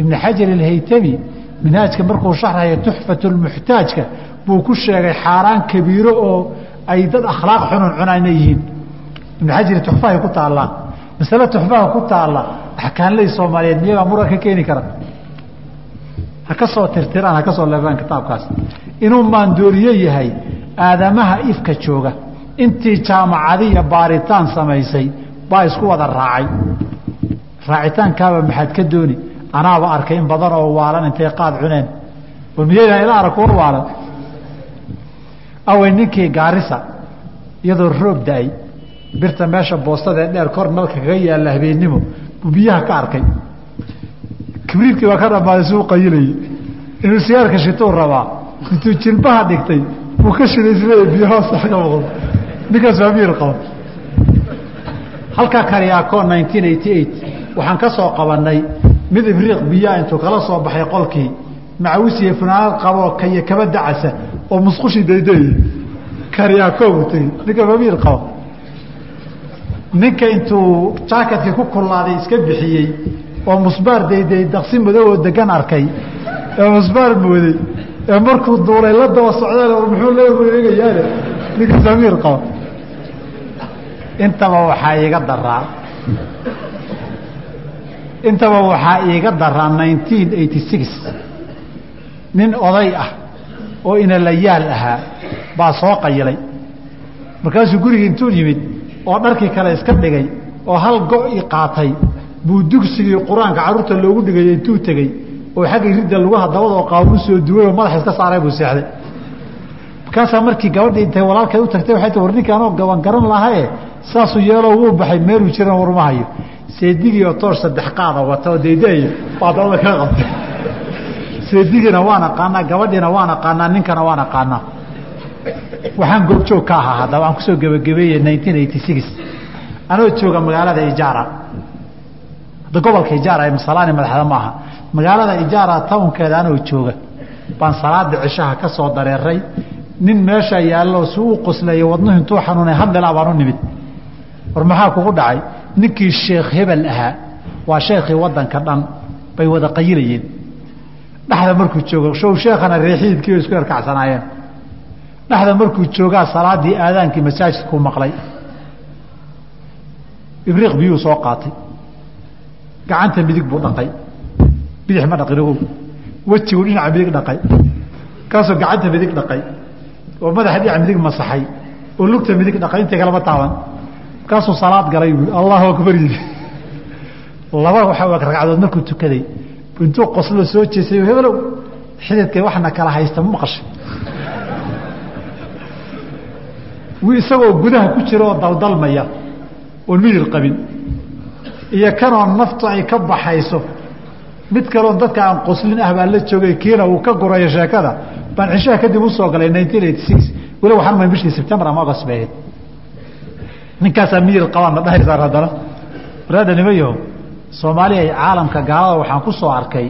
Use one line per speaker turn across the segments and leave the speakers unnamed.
ibn xajar alhaytami minhaajka markuu sharxaya tuxfat lmuxtaajka buu ku sheegay xaaraan kabiiro oo ay dad akhlaaq xunun cunaa inay yihiin. Ibn xajari tuxfahay ku taallaa. Masale tuxfaha ku taalla axkaanley soomaaliyeed miyagaa muran ka keeni kara ha ka soo tirtiraan ha ka soo leebaan kitaabkaas. Inuu maandooriye yahay aadamaha ifka jooga. Intii jaamacadiya baaritaan samaysay baa isku wada raacay. Raacitaankaaba maxaad ka dooni anaaba arkay in badan oo waalan intay qaad cuneen. War miyaydan ila arag kuwa waalan. Awey ninkii gaarisa iyadoo roob da'ay birta meesha boostada ee dheer kor nalka kaga yaalla habeennimo buu biyaha ka arkay. Kibriidkii baa ka dhammaaday suu qayilayay inuu sigaarka shituu rabaa. Intuu jilbaha dhigtay buu ka shiday isleeya biyo hoosta ka muuqdo ninkaas waa miir qaba halkaa kariyaakoo nineteen eighty eight waxaan ka soo qabannay mid ibriiq biyaa intuu kala soo baxay qolkii macawisiyo funaanad qaboo kaiyo kaba dacasa oo musqushii dayday kariyaakoo buu tegey ninka mamiir qaba ninka intuu jaakatkii ku kullaaday iska bixiyey oo musbaar dayday daqsi madow oo degan arkay ee musbaar mooday ee markuu duulay la daba socdeen war muxuu la wareegayaane ninka mamiir qaba intaba waxaa iiga daraa intaba waxaa iiga daraa nin oday ah oo inalayaal ahaa baa soo qayilay. Markaasuu gurigii intuu yimid oo dharkii kale iska dhigay oo hal go-i qaatay buu dugsigii qur'aanka carruurta loogu dhigayay intuu tegey oo xaggii ridda lugaha dabadoo qaawan u soo duway oo madaxa iska saaray buu seexday markaasaa markii gabadhii intay walaalkeed u tagtay waxay tii war ninka gaban garan lahaye. Saasuu yeeloo wuu baxay meeluu jiran warma hayo. Seedigii oo toor saddex qaada wata oo daydaaya baa dabada ka qabtay. Seedigiina waan aqaanaa gabadhiina waan aqaanaa ninkana waan aqaanaa. Waxaan goobjoog ka ahaa haddaba aan ku soo gebagabeeyey nineteen eighty six. Anoo jooga magaalada ijaara. Hadda gobolka ijaara ee masalaani madaxda maaha magaalada ijaara townkeeda anoo jooga. Baan salaada cishaha ka soo dareeray nin meesha yaallo si u qosleeya wadnuhu intuu xanuunay hadlilaa baan u nimid. War maxaa kugu dhacay? Ninkii sheekh hebel ahaa waa sheekhii waddanka dhan bay wada qayilayeen dhexda markuu joogo show sheekhana reexiidkii isku erkacsanaayeen dhexda markuu joogaa salaadii aadaankii masaajidkuu maqlay. Ibriiq biyuu soo qaatay. Gacanta midig buu dhaqay. Bidix ma dhaqin ogow. Wejiguu dhinaca midig dhaqay. Kaasoo gacanta midig dhaqay oo madaxa dhinaca midig masaxay oo lugta midig dhaqay intay kalama taaban. Kaasuu salaad galay buui allahu akbar yidhi. Laba waxa ragcadood markuu tukaday intuu qoslo soo jeesay hebelow xididkay waxna kala haysta ma maqashay. Isagoo gudaha ku jira oo daldalmaya oon midir qabin. Iyo kanoo naftu ay ka baxayso mid kaloon dadka aan qoslin ah baa la joogay kiina uu ka gurayo sheekada. Baan cishaha kadib u soo galay nineteen eighty six. Weli waxaan mayn bishii sebtembar ama agost bay ahayd. Ninkaasaa midir qabaan ma dhahaysaan haddana waraada nimayaho soomaaliya ay caalamka gaalada waxaan ku soo arkay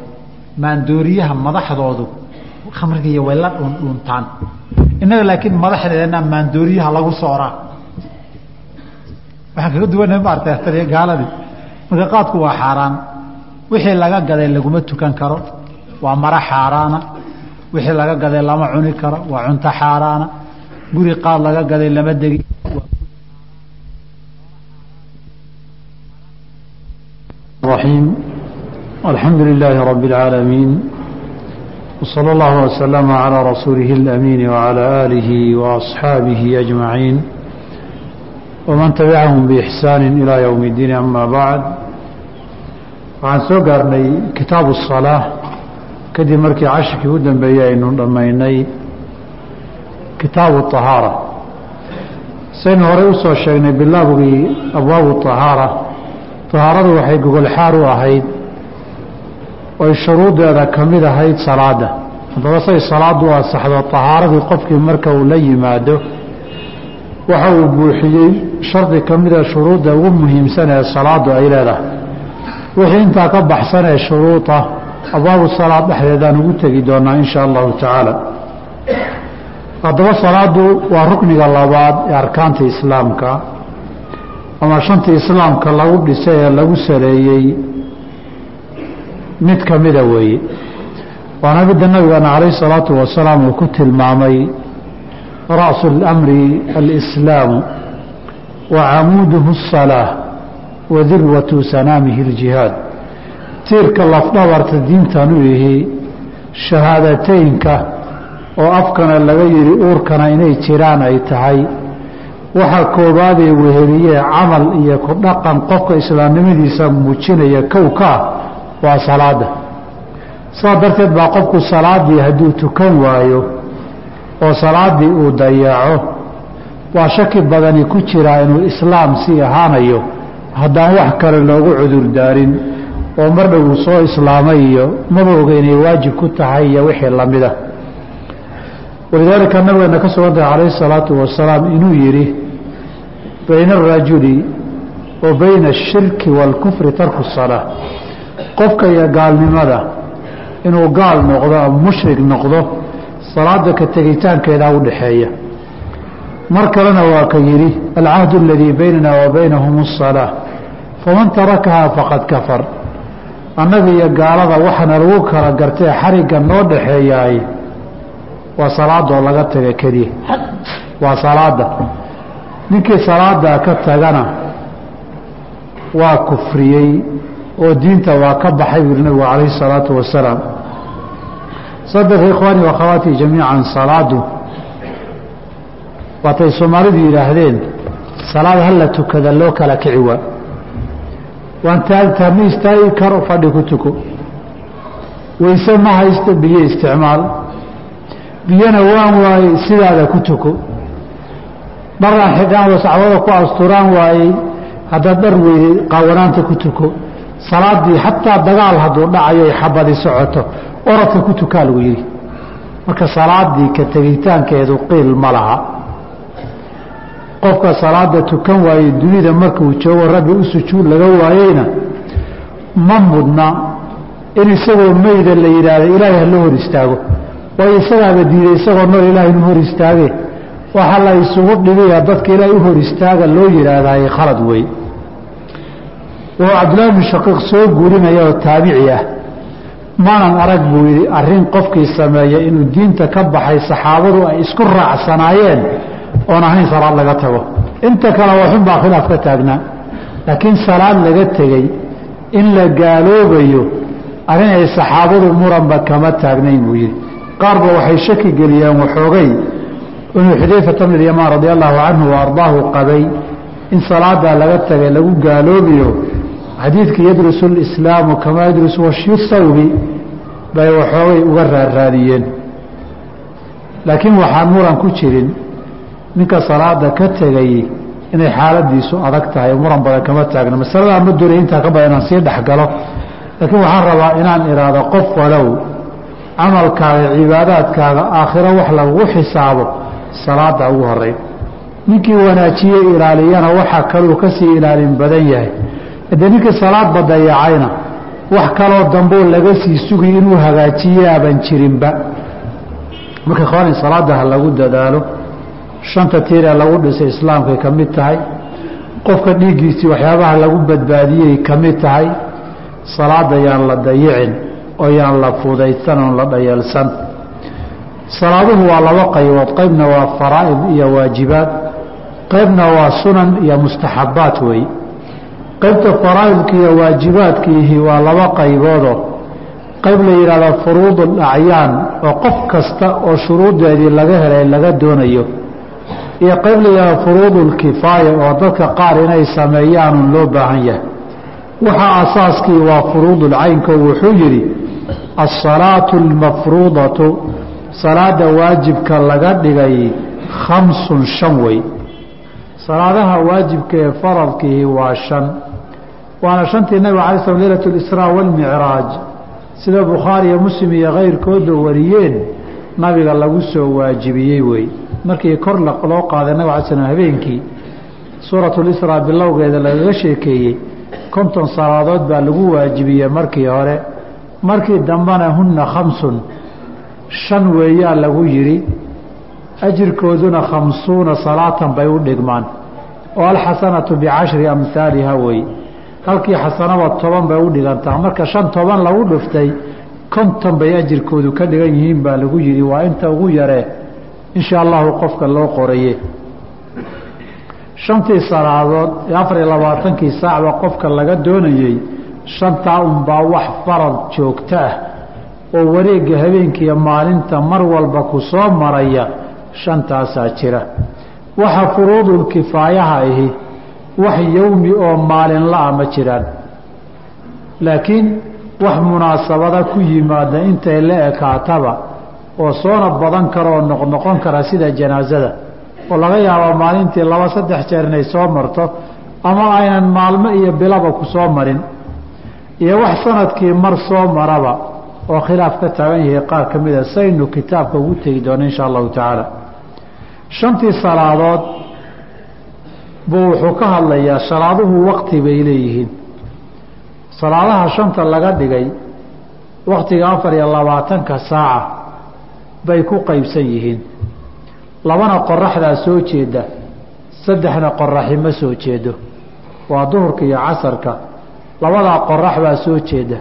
maandooriyaha madaxdoodu. Khamrigiiyo way la dhuundhuuntaan innaga laakiin madaxdeena maandooriyaha lagu sooraa waxaan kaga duwanay maartay gaaladii. Marka qaadku waa xaaraan wixii laga gaday laguma tukan karo waa mara xaaraana wixii laga gaday lama cuni karo waa cunto xaaraana guri qaad laga gaday lama degi
الرحيم الحمد لله رب العالمين وصلى الله وسلم على رسوله الأمين وعلى آله وأصحابه أجمعين ومن تبعهم بإحسان إلى يوم الدين أما بعد waxaan soo gaarnay kitaabu الصalaaة kadib markii cashirkii u dambeeyey aynu dhammaynay kitaabu الطahaarة saynu horey usoo sheegnay bilaabgii abwaabu الطahaarة طahaaradu waxay gogol xaar u ahayd oy shuruuddeeda ka mid ahayd salaadda haddaba say salaaddu u asaxdo طahaaradii qofkii marka uu la yimaado waxa uu buuxiyey shardi ka mida shuruudda ugu muhiimsan ee salaaddu ay leedahay wixii intaa ka baxsan ee shuruuda abwaabu salaad dhexdeedaan ugu tegi doonaa in sha allahu tacaala haddaba salaaddu waa rukniga labaad ee arkaanta islaamka ama shantii islaamka lagu dhisay ee lagu saleeyey mid ka mida weeye waana midda nabigeena calayhi salaatu wasalaam uu ku tilmaamay ra'su اlamri alislaamu wa camuuduhu الsalaa wa dirwatu sanaamihi اljihaad tiirka lafdhabarta diintan u yihi shahaadateynka oo afkana laga yidhi uurkana inay jiraan ay tahay. Waxaa koobaadee weheliyee camal iyo ku dhaqan qofka islaamnimadiisa muujinaya kowka ah waa salaada. Saa darteed baa qofku salaadii hadduu tukan waayo oo salaaddii uu dayaco waa shaki badani ku jiraa inuu islaam sii ahaanayo haddaan wax kale loogu cudurdaarin oo mar dhow soo islaamay iyo maba oga inay waajib ku tahay iyo wixii lamida walidaalika nabigeena ka sugantahay calayhi salaatu wasalaam inuu yidhi bayna arajuli wa bayna ashirki waalkufri tarku salaa qofka iyo gaalnimada inuu gaal noqdo ama mushrik noqdo salaada ka tegitaankeedaa u dhaxeeya mar kalena waa ka yidhi alcahdu aladii baynana wa baynahum asalaa faman tarakahaa faqad kafar. Annaga iyo gaalada waxaana lagu kala gartee xarigga noo dhaxeeyaay waa salaadoo laga taga keliya. Waa salaada ninkii salaadaa ka tagana waa kufriyey oo diinta waa ka baxay buu nabigu calayhi salaatu wasalaam. Saddex ikhwaani wakhawaatii jamiican salaadu waatay soomaalidu yidhaahdeen salaad hala tukada loo kala kici waa. Waan taagtaa ma istaagi karo fadhi ku tuko. Weyse ma haysto biyo isticmaal. Biyona waan waayey sidaada ku tuko. Dharaan xidhaan sacwada ku asturaan waayey haddaad dhar weyday qaawanaanta ku tuko. Salaadii xataa dagaal hadduu dhacayo ay xabadi socoto. Oradka ku tukaa lagu yidhi. Marka salaadii ka tegitaankeedu qiil ma laha qofka salaada tukan waaye dunida markuu joogo rabbi u sujuud laga waayeyna ma mudna in isagoo meyda la yidhaahdo ilaahay ha loo hor istaago. Waayo isagaaba diiday isagoo nool ilahay inuu hor istaage. Waxaa la isugu dhigaya dadka ilaahay u hor istaaga loo yidhaahdaay khalad wey oo cabdullahi bnu shaqiiq soo guurinaya oo taabici ah. Maanan arag buu yidhi arrin qofkii sameeya inuu diinta ka baxay saxaabadu ay isku raacsanaayeen oon ahayn salaad laga tago. Inta kale waa xun baa khilaaf ka taagnaa laakiin salaad laga tegey in la gaaloobayo arrin ay saxaabadu muranba kama taagnayn buu yidhi. Qaarba waxay shaki geliyeen waxoogay inuu xudayfata bn lyamaan radia allahu canhu wa qabay in salaadaa laga tagay lagu gaaloobayo xadiidkii yadrusu lislaamu kamaa yadrusu washyu bay waxoogay uga raarraadiyeen. Laakiin waxaan muran ku jirin ninka salaada ka tegay inay xaaladiisu adag tahay muran badan kama taagna. Masaladaa ma doonay intaa ka badan inaan sii dhexgalo laakiin waxaan rabaa inaan idhaahdo qof walow camalkaaga cibaadaadkaaga aakhiro wax lagugu xisaabo salaada ugu horeyn ninkii wanaajiye ilaaliyana waxaa kaluu ka sii ilaalin badan yahay. Haddee ninkii salaadba dayacayna wax kaloo damboo laga sii sugiy inuu hagaajiyaaban jirinba. Marka ikhwaani salaada ha lagu dadaalo shanta tiiree lagu dhisay islaamkay ka mid tahay qofka dhiiggiisii waxyaabaha lagu badbaadiyey ka mid tahay salaada yaan la dayicin oo yaan la fudaysan oon la dhayalsan salaaduhu waa laba qaybood qaybna waa faraa'id iyo waajibaad qaybna waa sunan iyo mustaxabbaat weeye qaybta faraa'idka iyo waajibaadkiihi waa laba qayboodoo qayb la yidhahdo furuudul acyaan oo qof kasta oo shuruuddeedii laga helay laga doonayo iyo qayb la yidhahdo furuudul kifaaya oo dadka qaar inay sameeyaanun loo baahan yahay. Waxaa asaaskii waa furuudul caynko wuxuu yidhi alsalaatu almafruudatu salaada waajibka laga dhigay khamsun shan wey salaadaha waajibka ee faradkiihi waa shan. Waana shantii nabiga alay slam leylat lisraa waalmicraaj sida bukhaari iyo muslim iyo kayrkooda wariyeen nabiga lagu soo waajibiyey wey markii kor loo qaaday nabig alay slam habeenkii suuratulisraa bilowgeeda lagaga sheekeeyey konton salaadood baa lagu waajibiyey markii hore. Markii dambena hunna khamsun shan weeyaa lagu yidhi ajirkooduna khamsuuna salaatan bay u dhigmaan. Oo alxasanatu bicashri amhaaliha wey halkii xasanaba toban bay u dhigantaa. Marka shan toban lagu dhuftay konton bay ajirkoodu ka dhigan yihiin baa lagu yidhi. Waa inta ugu yaree insha allahu qofka loo qoraye shantii salaadood ee afar iyo labaatankii saacba qofka laga doonayey shantaa unbaa wax farad joogto ah oo wareegga habeenkiiyo maalinta mar walba ku soo maraya shantaasaa jira. Waxa furuudulkifaayaha ahi wax yowmi oo maalinla-a ma jiraan. Laakiin wax munaasabada ku yimaada intay la ekaataba oo soona badan kara oo noqnoqon kara sida janaasada oo laga yaabo maalintii laba saddex jeer inay soo marto ama aynan maalmo iyo bilaba ku soo marin iyo wax sannadkii mar soo maraba oo khilaaf ka taagan yahay qaar ka mida saynu kitaabka ugu tegi doono insha allahu tacaala. Shantii salaadood buu wuxuu ka hadlayaa salaaduhu wakti bay leeyihiin. Salaadaha shanta laga dhigay waktiga afar iyo labaatanka saaca bay ku qaybsan yihiin. Labana qoraxdaa soo jeeda saddexna qoraxi ma soo jeedo. Waa duhurka iyo casarka labadaa qorax baa soo jeeda.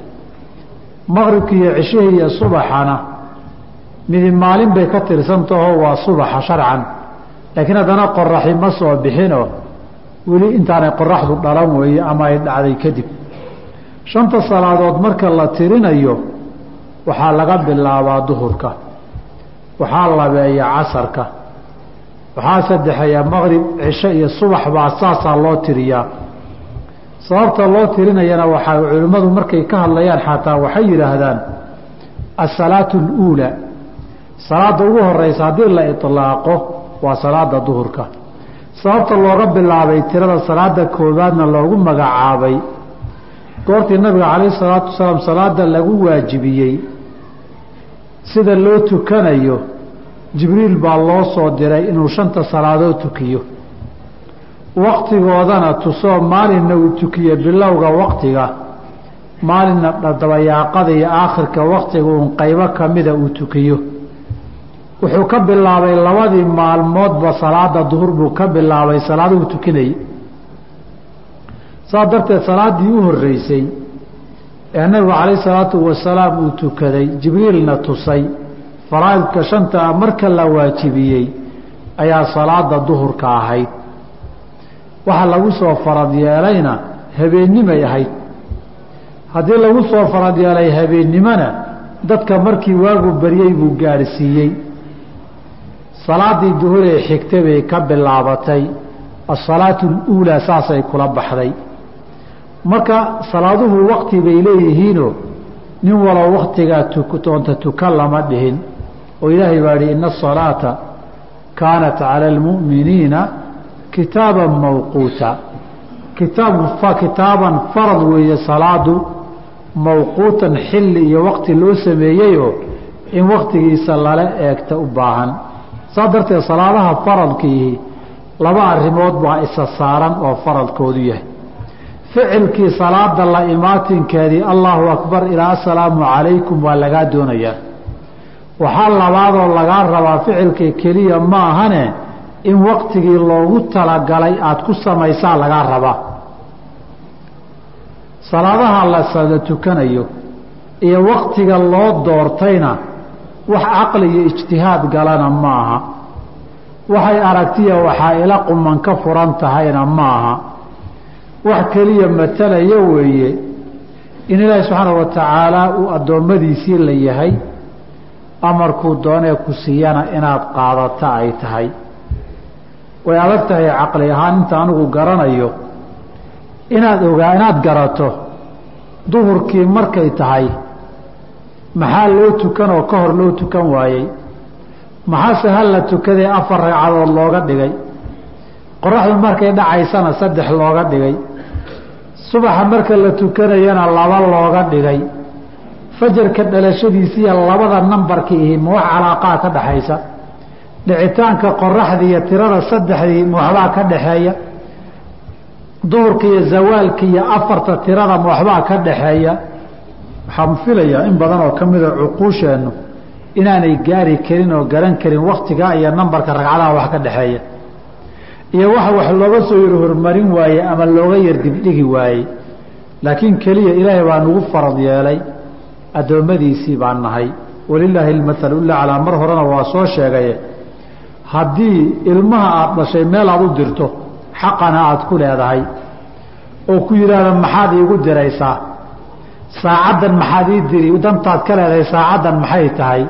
Maqribka iyo cishihii iyo subaxana midi maalin bay ka tirsantaho waa subaxa sharcan. Laakiin haddana qoraxi ma soo bixinoo weli intaanay qoraxdu dhalan weeye ama ay dhacday kadib. Shanta salaadood marka la tirinayo waxaa laga bilaabaa duhurka waxaa labeeya casarka. Waxaa saddexeeya maqrib cisho iyo subax baa saasaa loo tiriyaa. Sababta loo tirinayana waxaa culimmadu markay ka hadlayaan xataa waxay yidhaahdaan asalaatu aluulaa salaada ugu horeysa haddii la ilaaqo waa salaada duhurka. Sababta looga bilaabay tirada salaada koowaadna loogu magacaabay. Goortii nabiga calayhi salaatu wasalaam salaada lagu waajibiyey sida loo tukanayo jibriil baa loo soo diray inuu shanta salaadood tukiyo. Waktigoodana tusoo maalinna uu tukiyo bilowga waktiga maalinna dabayaaqada iyo aakhirka waktiga uun qaybo kamida uu tukiyo. Wuxuu ka bilaabay labadii maalmoodba salaada duhur buu ka bilaabay salaaduhu tukinayay. Saas darteed salaaddii u horeysay ee nabigu calayhi salaatu wasalaam uu tukaday jibriilna tusay. Faraa'idka shanta marka la waajibiyey ayaa salaada duhurka ahayd. Waxa lagu soo farad yeelayna habeennimay ahayd. Haddii lagu soo farad yeelay habeennimona dadka markii waagu baryey buu gaadhsiiyey salaaddii duhur ee xigta bay ka bilaabatay. Asalaatu aluulaa saasay kula baxday marka salaaduhu wakti bay leeyihiinoo nin walow waktigaa doonta tukan lama dhihin oo ilaahay baa yihi ina asalaata kaanat cala almu'miniina kitaaban mawquuta. Kitaab kitaaban farad weeye salaadu mawquutan xilli iyo wakti loo sameeyeyoo in waktigiisa lala eegta u baahan. Saas darteed salaadaha faradkiihi laba arrimood baa isa saaran oo faradkoodu yahay ficilkii salaada la imaatinkeedii allahu akbar ilaa asalaamu calaykum waa lagaa doonayaa. Waxaa labaadoo lagaa rabaa ficilkii keliya ma ahane in waktigii loogu talagalay aada ku samaysaa lagaa rabaa. Salaadaha la sada tukanayo iyo waktiga loo doortayna wax caqli iyo ijtihaad galana ma aha. Waxay aragtiya waxaa ila quman ka furan tahayna ma aha wax keliya matalaya weeye in ilaahi subxaana wa tacaala uu addoommadiisii la yahay amarkuu doonee ku siiyana inaad qaadata ay tahay. Way adag tahay caqli ahaan inta anigu garanayo inaad ogaa inaad garato duhurkii markay tahay maxaa loo tukan oo ka hor loo tukan waayey? Maxaase hal la tukadee afar ragcadood looga dhigay? Qoraxdu markay dhacaysana saddex looga dhigay subaxa marka la tukanayana laba looga dhigay. Fajarka dhalashadiisiiyo labada nambarkii ihi ma wax calaaqaa ka dhaxaysa. Dhicitaanka qoraxdii iyo tirada saddexdii ma waxbaa ka dhaxeeya. Duhurka iyo zawaalka iyo afarta tirada ma waxbaa ka dhaxeeya. Waxaan filayaa in badan oo ka mida cuquusheennu inaanay gaari karin oo garan karin waktigaa iyo nambarka ragcadaha wax ka dhaxeeya iyo waxa wax looga soo yar hormarin waaye ama looga yar dibdhigi waayey laakiin keliya ilaahay baa nagu farad yeelay addoommadiisii baan nahay. Walilaahi almathalu laclaa mar horena waa soo sheegaye haddii ilmaha aada dhashay meel aada u dirto xaqana aada ku leedahay. Oo ku yidhaahda maxaad iigu diraysaa? Saacaddan maxaad ii diri? Dantaad ka leedahay saacaddan maxay tahay?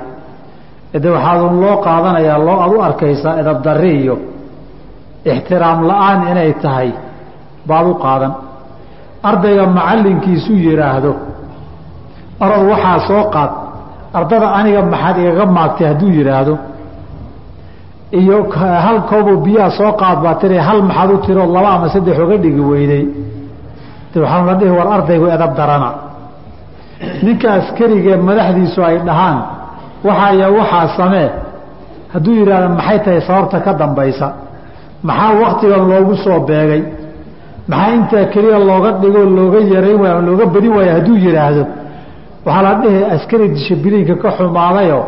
De waxaadun loo qaadanayaa loo aad u arkaysaa edabdarri iyo ixtiraam la'aan inay tahay baad u qaadan ardayga macallinkiisu yidhaahdo arod waxaa soo qaad ardada aniga maxaad igaga maagtay hadduu yidhaahdo iyo hal koobo biyaha soo qaad baa tiri hal maxaad u tiri oo laba ama saddex oga dhigi weyday de waxaan la dhihi war ardaygu edab darana ninka askarigee madaxdiisu ay dhahaan waxaa iyo waxaa samee hadduu yidhaahdo maxay tahay sababta ka dambaysa maxaa waktigan loogu soo beegay? Maxaa intaa keliya looga dhigo looga yarayn waay looga badin waayo hadduu yidhaahdo? Waxaa la dhihi askari dishibiliinka ka xumaadayoo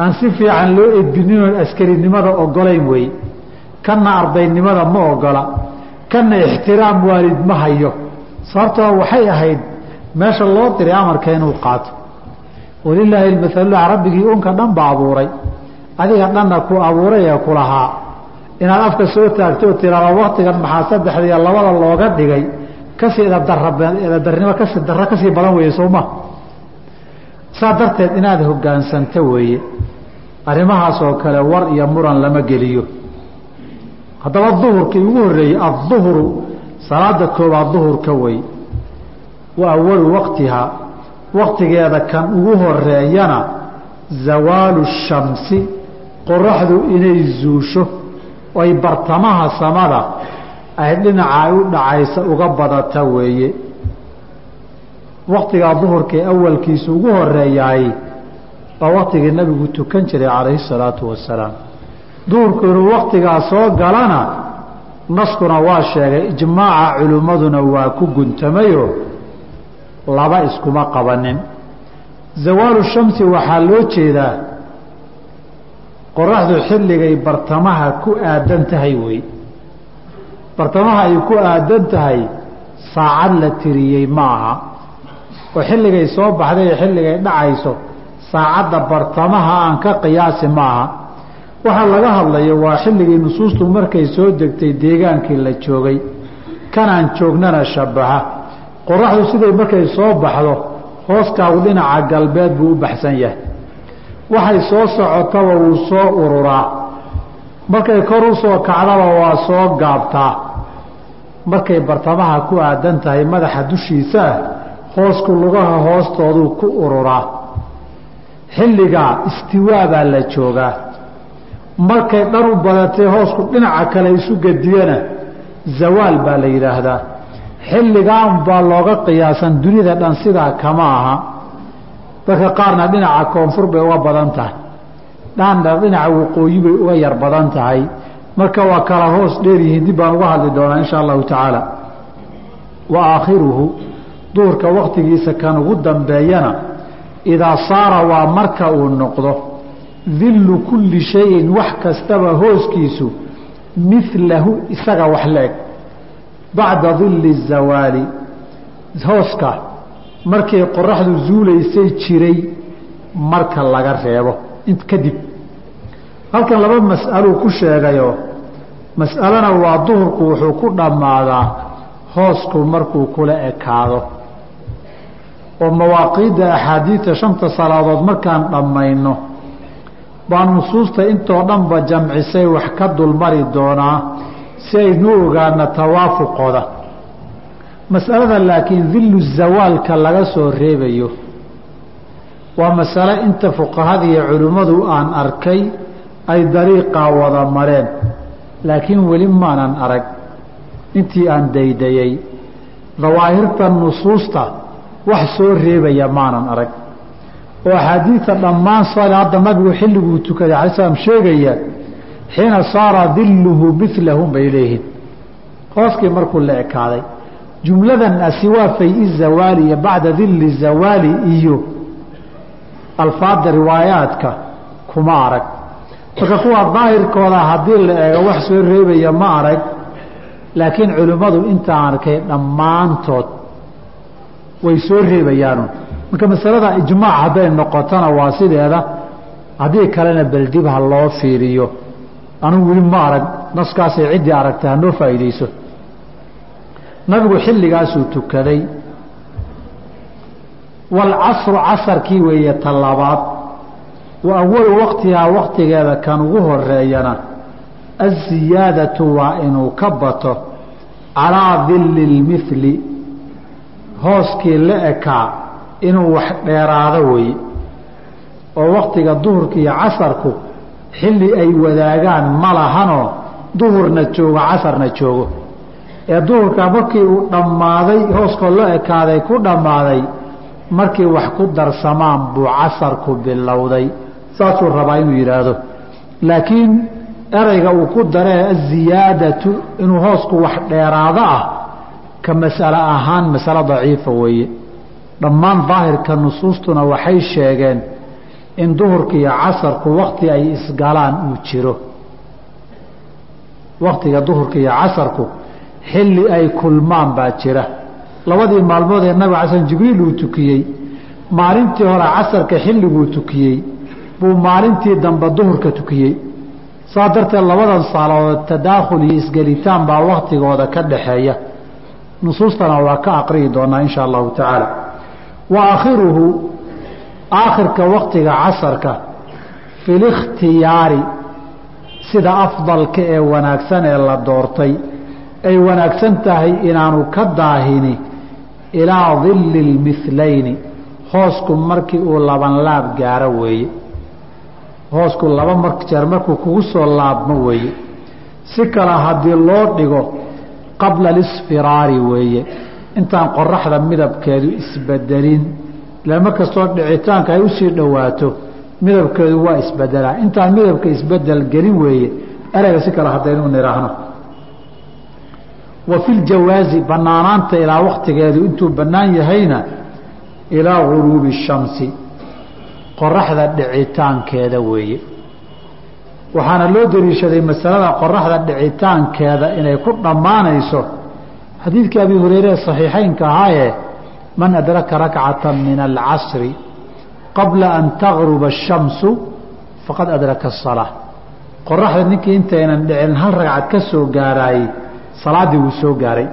aan si fiican loo edbininoon askarinimada ogolayn wey kanna ardaynimada ma ogola kanna ixtiraam waalid ma hayo. Sababtoo waxay ahayd meesha loo diray amarka inuu qaato. Walilaahi almathalulah rabbigii unka dhan ba abuuray. Adiga dhanna ku abuuray ee ku lahaa inaad afka soo taagto oo tiraada waktigan maxaa saddexda iyo labada looga dhigay ka sii edabdarnimo ka sii darro ka sii badan weeye sooma saa darteed inaad hoggaansanto weeye arrimahaas oo kale war iyo muran lama geliyo. Haddaba duhurkii ugu horreeyey adduhru salaada koobaad duhurka wey wa awalu waqtihaa waktigeeda kan ugu horeeyana zawaalu shamsi qoraxdu inay zuusho oy bartamaha samada ay dhinaca ay u dhacaysa uga badata weeye. Waktigaa duhurkae awalkiisa ugu horeeyaay waa waktigii nabigu tukan jiray calayhi salaatu wasalaam duhurku inuu waktigaa soo galana naskuna waa sheegay ijmaaca culimmaduna waa ku guntamayo laba iskuma qabanin. Zawaalu shamsi waxaa loo jeedaa qoraxdu xilligay bartamaha ku aadan tahay wey. Bartamaha ay ku aadan tahay saacad la tiriyey ma aha oo xilligay soo baxday iyo xilligay dhacayso saacadda bartamaha aan ka qiyaasi ma aha waxaa laga hadlayo waa xilligii nusuustu markay soo degtay deegaankii la joogay. Kanaan joognana shabaha qoraxdu siday markay soo baxdo hooskaagu dhinaca galbeed buu u baxsan yahay waxay soo socotaba wuu soo ururaa. Markay kor u soo kacdaba waa soo gaabtaa. Markay bartamaha ku aadan tahay madaxa dushiisa hoosku lugaha hoostooduu ku ururaa. Xilligaa istiwaa baa la joogaa. Markay dhan u badatay hoosku dhinaca kale isu gediyana zawaal baa la yidhaahdaa. Xilligaan baa looga qiyaasan dunida dhan sidaa kama aha dadka qaarna dhinaca koonfur bay uga badan tahay. Dhaandha dhinaca waqooyi bay uga yar badan tahay. Marka waa kala hoos dheeryihiin dib baan uga hadli doonaa insha allahu tacaala. Wa aakhiruhu duurka waktigiisa kan ugu dambeeyana idaa saara waa marka uu noqdo dillu kulli shayin wax kastaba hooskiisu milahu isaga wax la-eg bacda dilli zawaali hooska markii qoraxdu zuulaysay jiray marka laga reebo kadib. Halkan laba mas'aluu ku sheegayoo mas'alana waa duhurku wuxuu ku dhammaadaa hoosku markuu kula ekaado. Oo mawaaqiidda axaadiidta shanta salaadood markaan dhammayno baa nusuusta intoo dhanba jamcisay wax ka dulmari doonaa si aynu ogaana tawaafuqooda mas'alada laakiin dillu zawaalka laga soo reebayo waa masale inta fuqahada iyo culimmadu aan arkay ay dariiqaa wada mareen. Laakiin weli maanan arag intii aan daydayey dawaahirta nusuusta wax soo reebaya maanan arag. Oo axaadiidta dhammaan salaada nabigu xilliguu tukaday alai slam sheegaya xiina saara dilluhu milahum bay leeyihiin. Hooskii markuu la ekaaday jumladan asiwaa fay-i zawaali iyo bacda dilli zawaali iyo alfaada riwaayaadka kuma arag. Marka kuwa daahirkooda haddii la eego wax soo reebaya ma arag. Laakiin culimmadu intaan arkay dhammaantood way soo reebayaanu. Marka masalada ijmaac hadday noqotona waa sideeda haddii kalena beldib ha loo fiiriyo. Anugu weli ma arag naskaasay ciddii aragtay hanoo faa'iidayso nabigu xilligaasuu tukaday. Waalcasru casarkii weeye talabaad wa awalu waqtihaa waqtigeeda kan ugu horeeyana aziyaadatu waa inuu ka bato calaa dilli lmithli hooskii la ekaa inuu wax dheeraado weeye. Oo waktiga duhurka iyo casarku xilli ay wadaagaan ma lahanoo duhurna joogo casarna joogo ee duhurka markii uu dhammaaday hooskoo la ekaaday ku dhammaaday markii wax ku darsamaan buu casarku bilowday. Saasuu rabaa inuu yidhaahdo. Laakiin erayga uu ku daree aziyaadatu inuu hoosku wax dheeraado ah ka mas'ale ahaan masalo daciifa weeye. Dhammaan daahirka nusuustuna waxay sheegeen in duhurka iyo casarku wakti ay isgalaan uu jiro. Waktiga duhurka iyo casarku xilli ay kulmaan baa jira. Labadii maalmood ee nabiga casan jibriil uu tukiyey maalintii hore casarka xilliguu tukiyey buu maalintii dambe duhurka tukiyey. Saa darteed labadan saaladood tadaakhul iyo isgelitaan baa waktigooda ka dhaxeeya. Nusuustana waa ka aqriyi doonaa insha allahu tacaala. Wa aakhiruhu aakhirka waktiga casarka fi likhtiyaari sida afdalka ee wanaagsan ee la doortay ay wanaagsan tahay inaanu ka daahini ilaa dilli lmilayni hoosku markii uu laban laab gaaro weeye. Hoosku laba mar jeer markuu kugu soo laabmo weeye. Si kale haddii loo dhigo qabla alisfiraari weeye intaan qoraxda midabkeedu isbedelin lama kastoo dhicitaanka ay u sii dhowaato midabkeedu waa isbedelaa. Intaan midabka isbeddel gelin weeye ereyga si kale haddaynu nidhaahno wa fi ljawaazi banaanaanta ilaa waktigeedu intuu bannaan yahayna ilaa guruubi shamsi qoraxda dhicitaankeeda weeye. Waxaana loo dariishaday masalada qoraxda dhicitaankeeda inay ku dhammaanayso xadiidkii abi hureyre saxiixeynka ahaayee man adraka rakcata min alcasri qabla an tagruba ashamsu faqad adraka asalaa qoraxda ninkii intaynan dhicin hal ragcad ka soo gaaraayey salaaddii wuu soo gaaray.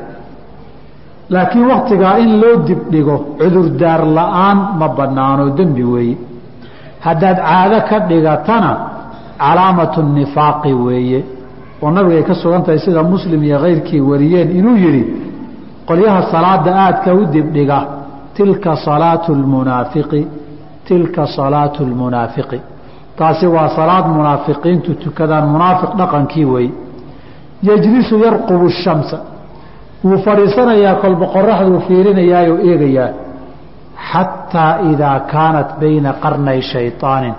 Laakiin waktigaa in loo dibdhigo cudurdaar la'aan ma bannaano dembi weeye haddaad caado ka dhigatana calaamatu nifaaqi weeye. Oo nabigay ka sugan tahay sida muslim iyo kayrkii wariyeen inuu yidhi qolyaha salaada aadka u dibdhiga tilka salaatu lmunaafiqi tilka salaatu lmunaafiqi taasi waa salaad munaafiqiintu tukadaan munaafiq dhaqankii weeye yejlisu yarqubu shamsa. Wuu fadhiisanayaa kolba qoraxduu fiirinayaayoo eegayaa. Xataa idaa kaanat bayna qarnay shayطaanin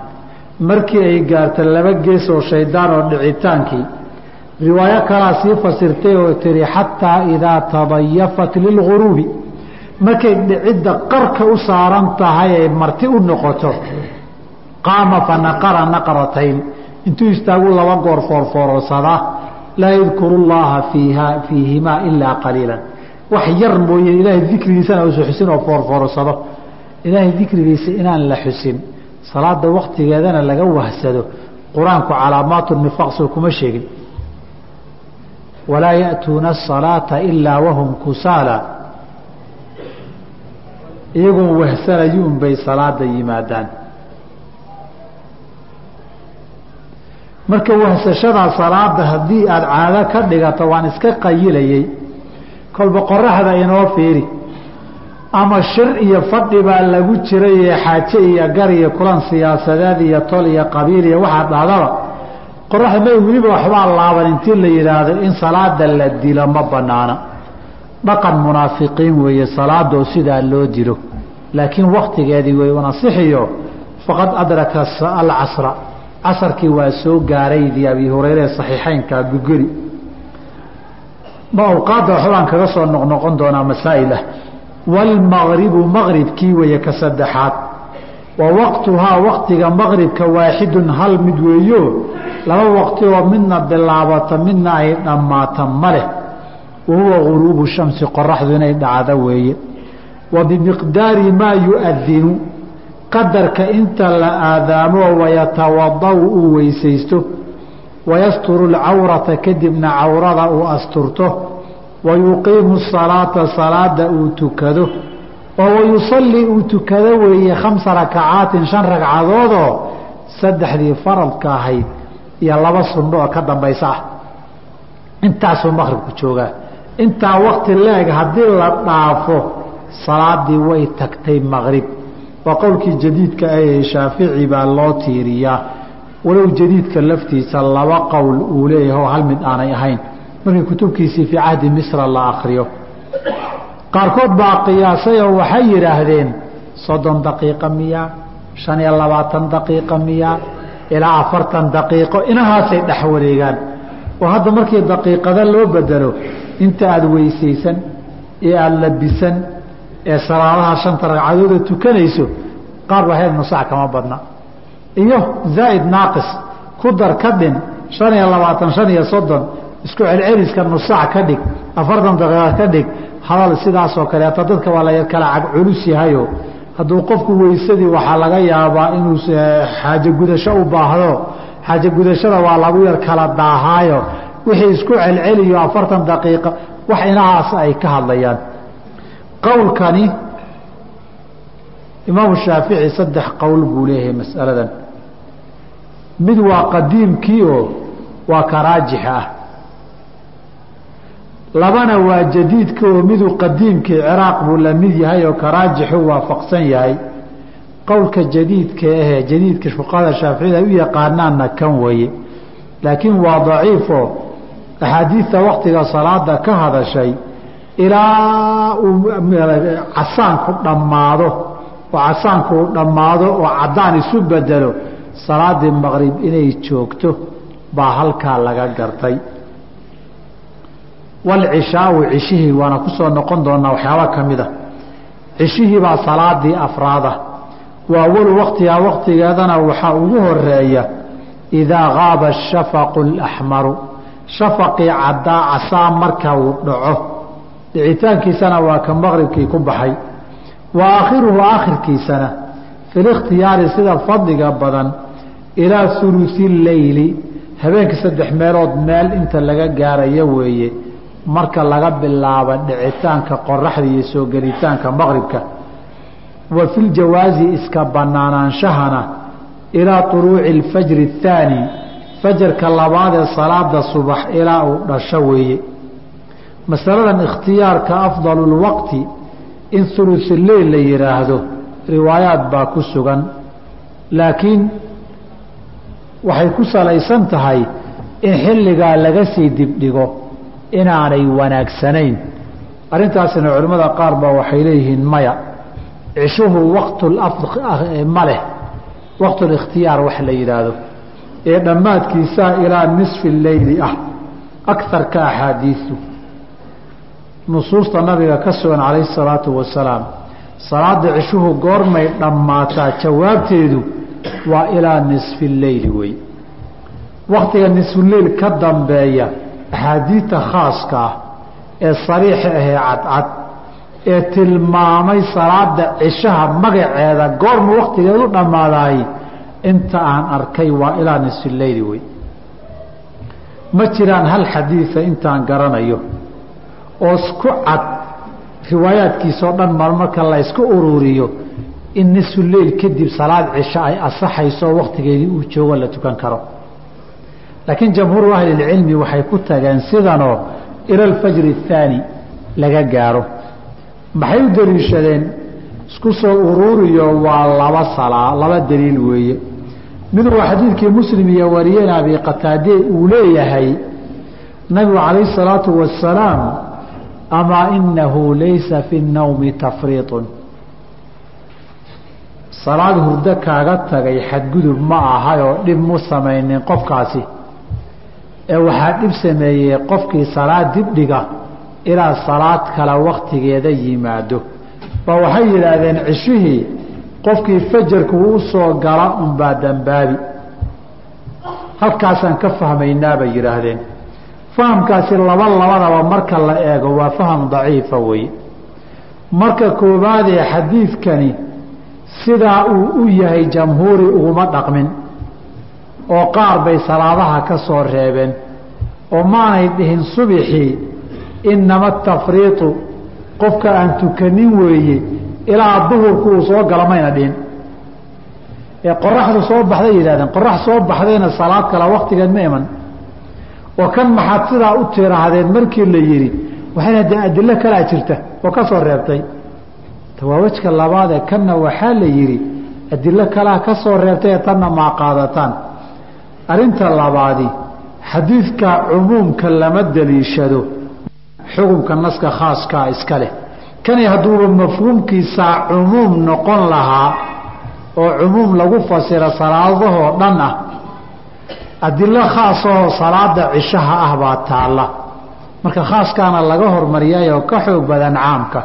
markii ay gaarta laba gees oo shaydaan oo dhicitaankii riwaayo kalaa sii fasirtay oo tihi xataa idaa tadayafat lilguruubi markay dhicidda qarka u saaran tahay ay marti u noqoto qaama fanaqara naqratayn. Intuu istaagu laba goor foorfoorsadaa laa yadkuru llaha fiiha fiihimaa ilaa qaliilan wax yar mooye ilaahay dikrigiisana usu xusin oo foorfoorsado ilaahay dikrigiisa inaan la xusin salaada waktigeedana laga wahsado. Qur'aanku calaamaatu nifaaq soo kuma sheegin. Walaa ya'tuuna asalaata ilaa wahum kusaala. Iyagoo wahsanayuun bay salaada yimaadaan marka wahsashadaa salaada haddii aada caado ka dhigato waan iska qayilayey kolba qoraxda inoo fiiri. Ama shir iyo fadhi baa lagu jiray ee xaaje iyo gar iyo kulan siyaasadeed iyo tol iyo qabiil iyo waxaa dhahdaba qoraxda may weliba waxbaa laaban intii la yidhaahdo in salaada la dilo ma banaana dhaqan munaafiqiin weeye salaadoo sidaa loo dilo. Laakiin waktigeedii way unasixiyo faqad adraka alcasra casarkii waa soo gaaraydii abi hureyre saxiixeynka gugeli ma awqaadda waxbaan kaga soo noqnoqon doonaa masaa'ilah waalmagribu maqribkii weeye ka saddexaad. Wa waqtuhaa waqtiga maqribka waaxidun hal mid weeyo. Laba waqti oo midna bilaabata midna ay dhammaata ma leh. Wa huwa guruubu shamsi qoraxdu inay dhacdo weeye.
Wa bimiqdaari maa yu'adinu qadarka inta la aadaamo wayatawadau uu weysaysto wayasturu lcawrata kadibna cawrada uu asturto wayuqiimu salaata salaada uu tukado oo wayusallii uu tukado weeye khamsa rakacaatin shan ragcadoodoo saddexdii faradka ahayd iyo laba sunno oo ka dambaysa ah. Intaasuu maqribku joogaa intaa wakti leeg haddii la dhaafo salaadii way tagtay maqrib waa qowlkii jadiidka ahee shaafici baa loo tiiriyaa. Walow jadiidka laftiisa laba qowl uu leeyahay oo hal mid aanay ahayn. Markii kutubkiisii fii cahdi misra la akriyo qaarkood baa qiyaasay oo waxay yidhaahdeen soddon daqiiqa miyaa shan iyo labaatan daqiiqa miyaa ilaa afartan daqiiqo. Inahaasay dhex wareegaan. Oo hadda markii daqiiqada loo bedelo inta aada weysaysan ee aada labisan ee salaadaha shanta ragcadooda tukanayso qaar heed nusac kama badna. Iyo zaa'id naaqis ku dar ka dhin shan iyo labaatan shan iyo soddon isku celceliska nusac ka dhig afartan daqiiqa ka dhig hadal sidaasoo kaleeto dadka waa la kala cag culus yahayo. Hadduu qofku weysadii waxaa laga yaabaa inuu xaajo gudasho u baahdo. Xaajo gudashada waa lagu yar kala daahaayo. Wixii isku celceliyo afartan daqiiqa wax inahaas ay ka hadlayaan qowlkani imaamu shaafici saddex qowl buu leeyahay mas'aladan. Mid waa qadiimkii oo waa ka raajix ah. Labana waa jadiidka oo miduu qadiimkii ciraaq buu la mid yahay oo ka raajixu waafaqsan yahay. Qowlka jadiidka ahee jadiidka fuqahada shaaficida ay u yaqaanaanna kan weeye. Laakiin waa daciifo axaadiidta waktiga salaada ka hadashay ilaa uu casaanku dhammaado oo casaanku uu dhammaado oo caddaan isu bedelo salaadii maqrib inay joogto baa halkaa laga gartay. Walcishaau cishihii waana ku soo noqon doonaa waxyaaba ka mid a. Cishihii baa salaadii afraada. Waa awalu waktigaa waktigeedana waxaa ugu horreeya idaa gaaba ashafaqu alaxmaru shafaqii caddaa casaa marka uu dhaco dhicitaankiisana waa ka maqribkii ku baxay wa aakhiruhu aakhirkiisana filikhtiyaari sida fadliga badan ilaa hulusi leyli habeenkii saddex meelood meel inta laga gaarayo weeye marka laga bilaabo dhicitaanka qoraxda iyo soo gelitaanka maqribka wa fi ljawaazi iska banaanaanshahana ilaa طuluuci اlfajri الthaani fajarka labaad ee salaada subax ilaa uu dhasho weeye masaladan ikhtiyaarka afdal اlwaqti in hulusuleyl la yidhaahdo riwaayaad baa ku sugan. Laakiin waxay ku salaysan tahay in xilligaa laga sii dibdhigo inaanay wanaagsanayn. Arrintaasina culimmada qaar baa waxay leeyihiin maya cishuhu waqtma leh waqtulikhtiyaar wax la yidhaahdo ee dhammaadkiisaa ilaa nisfi leyli ah akarka axaadiisu nusuusta nabiga ka sugan calayhi salaatu wasalaam. Salaada cishuhu goormay dhammaataa jawaabteedu waa ilaa nisfi leyli wey waktiga nisfuleyl ka dambeeya axaadiidta khaaska ah ee sariixa ahee cadcad ee tilmaamay salaada cishaha magaceeda goorma waktigeedu dhammaadaay inta aan arkay waa ilaa nisfileyli wey ma jiraan hal xadiida intaan garanayo oo isku cad riwaayaadkiisao dhan mar marka la ysku ururiyo in nisfuleyl kadib salaad cisho ay asaxayso waktigeedii uu joogo la tukan karo. Laakiin jamhuuru ahlilcilmi waxay ku tageen sidanoo ila alfajri laga gaaro. Maxay u daliishadeen isku soo uruuriyo waa laba salaa laba daliil weeye. Mid waa xadiidkii muslim iyo wariyeen abi qataade uu leeyahay nabigu calayhi salaatu wasalaam amaa inahu laysa fi nnawmi tafriiطun salaad hurdo kaaga tagay xadgudub ma ahayoo dhib mu samaynin qofkaasi ee waxaa dhib sameeyey qofkii salaad dibdhiga ilaa salaad kale waktigeeda yimaado ba waxay yidhaahdeen cishihii qofkii fajarku u soo gala unbaa dambaabi halkaasaan ka fahmaynaa bay yidhaahdeen fahamkaasi laba labadaba marka la eego waa faham daciifa wey marka koowaadee xadiidkani sidaa uu u yahay jamhuuri uguma dhaqmin oo qaar bay salaadaha ka soo reebeen oo maanay dhihin subixii inama atafriitu qofka aan tukanin weeye ilaa duhurku uu soo gala mayna dhihin. Ee qoraxdu soo baxday yidhahdeen qorax soo baxdayna salaad kala waktigeed ma iman oo kan maxaad sidaa u tiraahdeen markii la yidhi waxayna dee adilo kalaa jirta oo ka soo reebtay. Waa wejka labaadee kanna waxaa la yidhi adilo kalaa ka soo reebtay ee tanna maa qaadataan. Arrinta labaadi xadiidka cumuumka lama daliishado xukunka naska khaaskaa iska leh. Kani hadduuba mafhuumkiisaa cumuum noqon lahaa oo cumuum lagu fasiro salaadahoo dhan ah adilo khaasahoo salaada cishaha ah baa taalla marka khaaskaana laga hormariyayoo ka xoog badan caamka.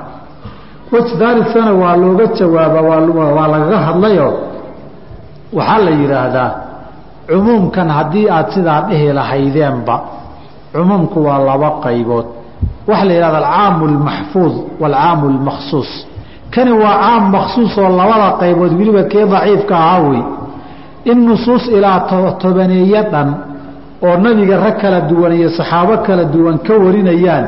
Wej daalisana waa looga jawaaba waa lagaga hadlayoo waxaa la yidhaahdaa cumuumkan haddii aad sidaa dhihi lahaydeenba cumuumku waa laba qaybood. Waxaa la yidhahda alcaamu almaxfuud waalcaamu almakhsuus kani waa caam makhsuus oo labada qaybood weliba kee daciifka ahaa wey in nusuus ilaa tobaneeye dhan oo nabiga rag kala duwan iyo saxaabo kala duwan ka warinayaan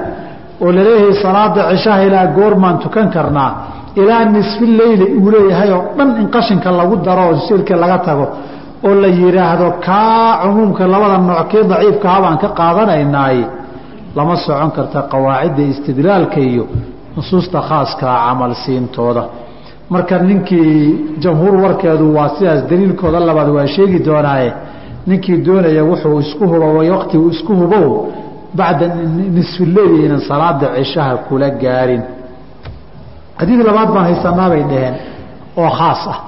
oo la leeyahay salaada cishaha ilaa goormaan tukan karnaa ilaa nisfi leyli uu leeyahay oo dhan in qashinka lagu daro oo silka laga tago oo la yidhaahdo kaa cumuumka labada nooc kii daciifkaha baan ka qaadanaynaaye. Lama socon karta qawaacidda istidlaalka iyo nusuusta khaaskaa camal siintooda marka ninkii jamhuur warkeedu waa sidaas daliilkooda labaad waa sheegi doonaaye. Ninkii doonaya wuxuu isku hubo waqti isku hubow bacda nisfileyli inan salaada cishaha kula gaarin. Xadiid labaad baan haysanaa bay dhaheen oo khaas ah.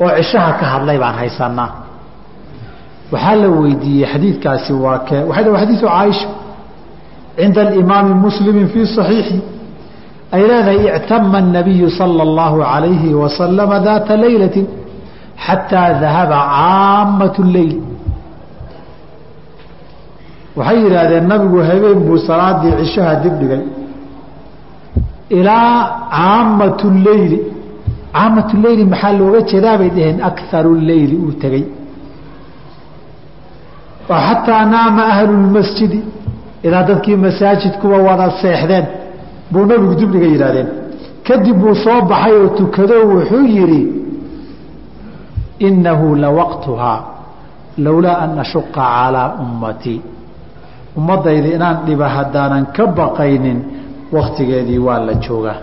Oo cishaha ka hadlay baan haysanaa waxaa la weydiiyey xadiidkaasi waa kee waxay wa xadiidu caaisha. Cinda alimaami muslimi fii صaxiixi ay leedahay ictama الnabiyu salى اllahu عalayhi wasalama daata leylati xataa dahaba caamaة اleyl waxay yidhaahdeen nabigu habeen buu salaadii cishaha dibdhigay ilaa caamaة اleyli caamaة leyli maxaa looga jeedaa bay dhaheen akaru leyli uu tegey oo xataa naama ahlu اlmasjidi ilaa dadkii masaajidkuwa wada seexdeen buu nabigu dibdhiga yidhahdeen kadib buu soo baxay oo tukado wuxuu yidhi innahu lawaqtuhaa lowlaa an ashuqa calaa ummatii ummaddayda inaan dhiba haddaanan ka baqaynin wakhtigeedii waa la joogaa.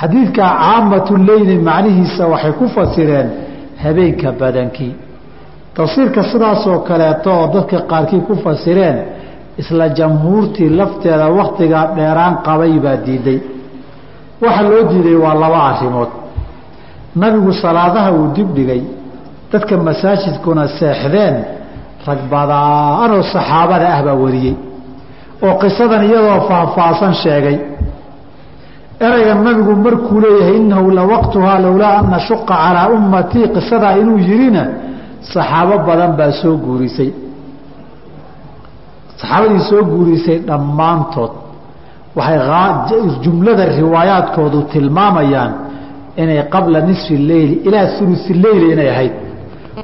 Xadiidkaa caamatu leyli macnihiisa waxay ku fasireen habeenka badankii. Tafsiirka sidaasoo kaleeto oo dadka qaarkii ku fasireen isla jamhuurtii lafteeda wakhtigaa dheeraan qabay baa diiday. Waxa loo diiday waa laba arrimood. Nabigu salaadaha uu dibdhigay dadka masaajidkuna seexdeen rag badaanoo saxaabada ah baa wariyey oo qisadan iyadoo faahfaahsan sheegay. Erayga nabigu markuu leeyahay innahu lawaqtuhaa lowlaa an nashuqa calaa ummatii qisadaa inuu yidhina saxaabo badan baa soo guurisay saxaabadii soo guurisay dhammaantood. Waxay jumlada riwaayaadkoodu tilmaamayaan inay qabla nisfi leyli ilaa ulusi leyli inay ahayd.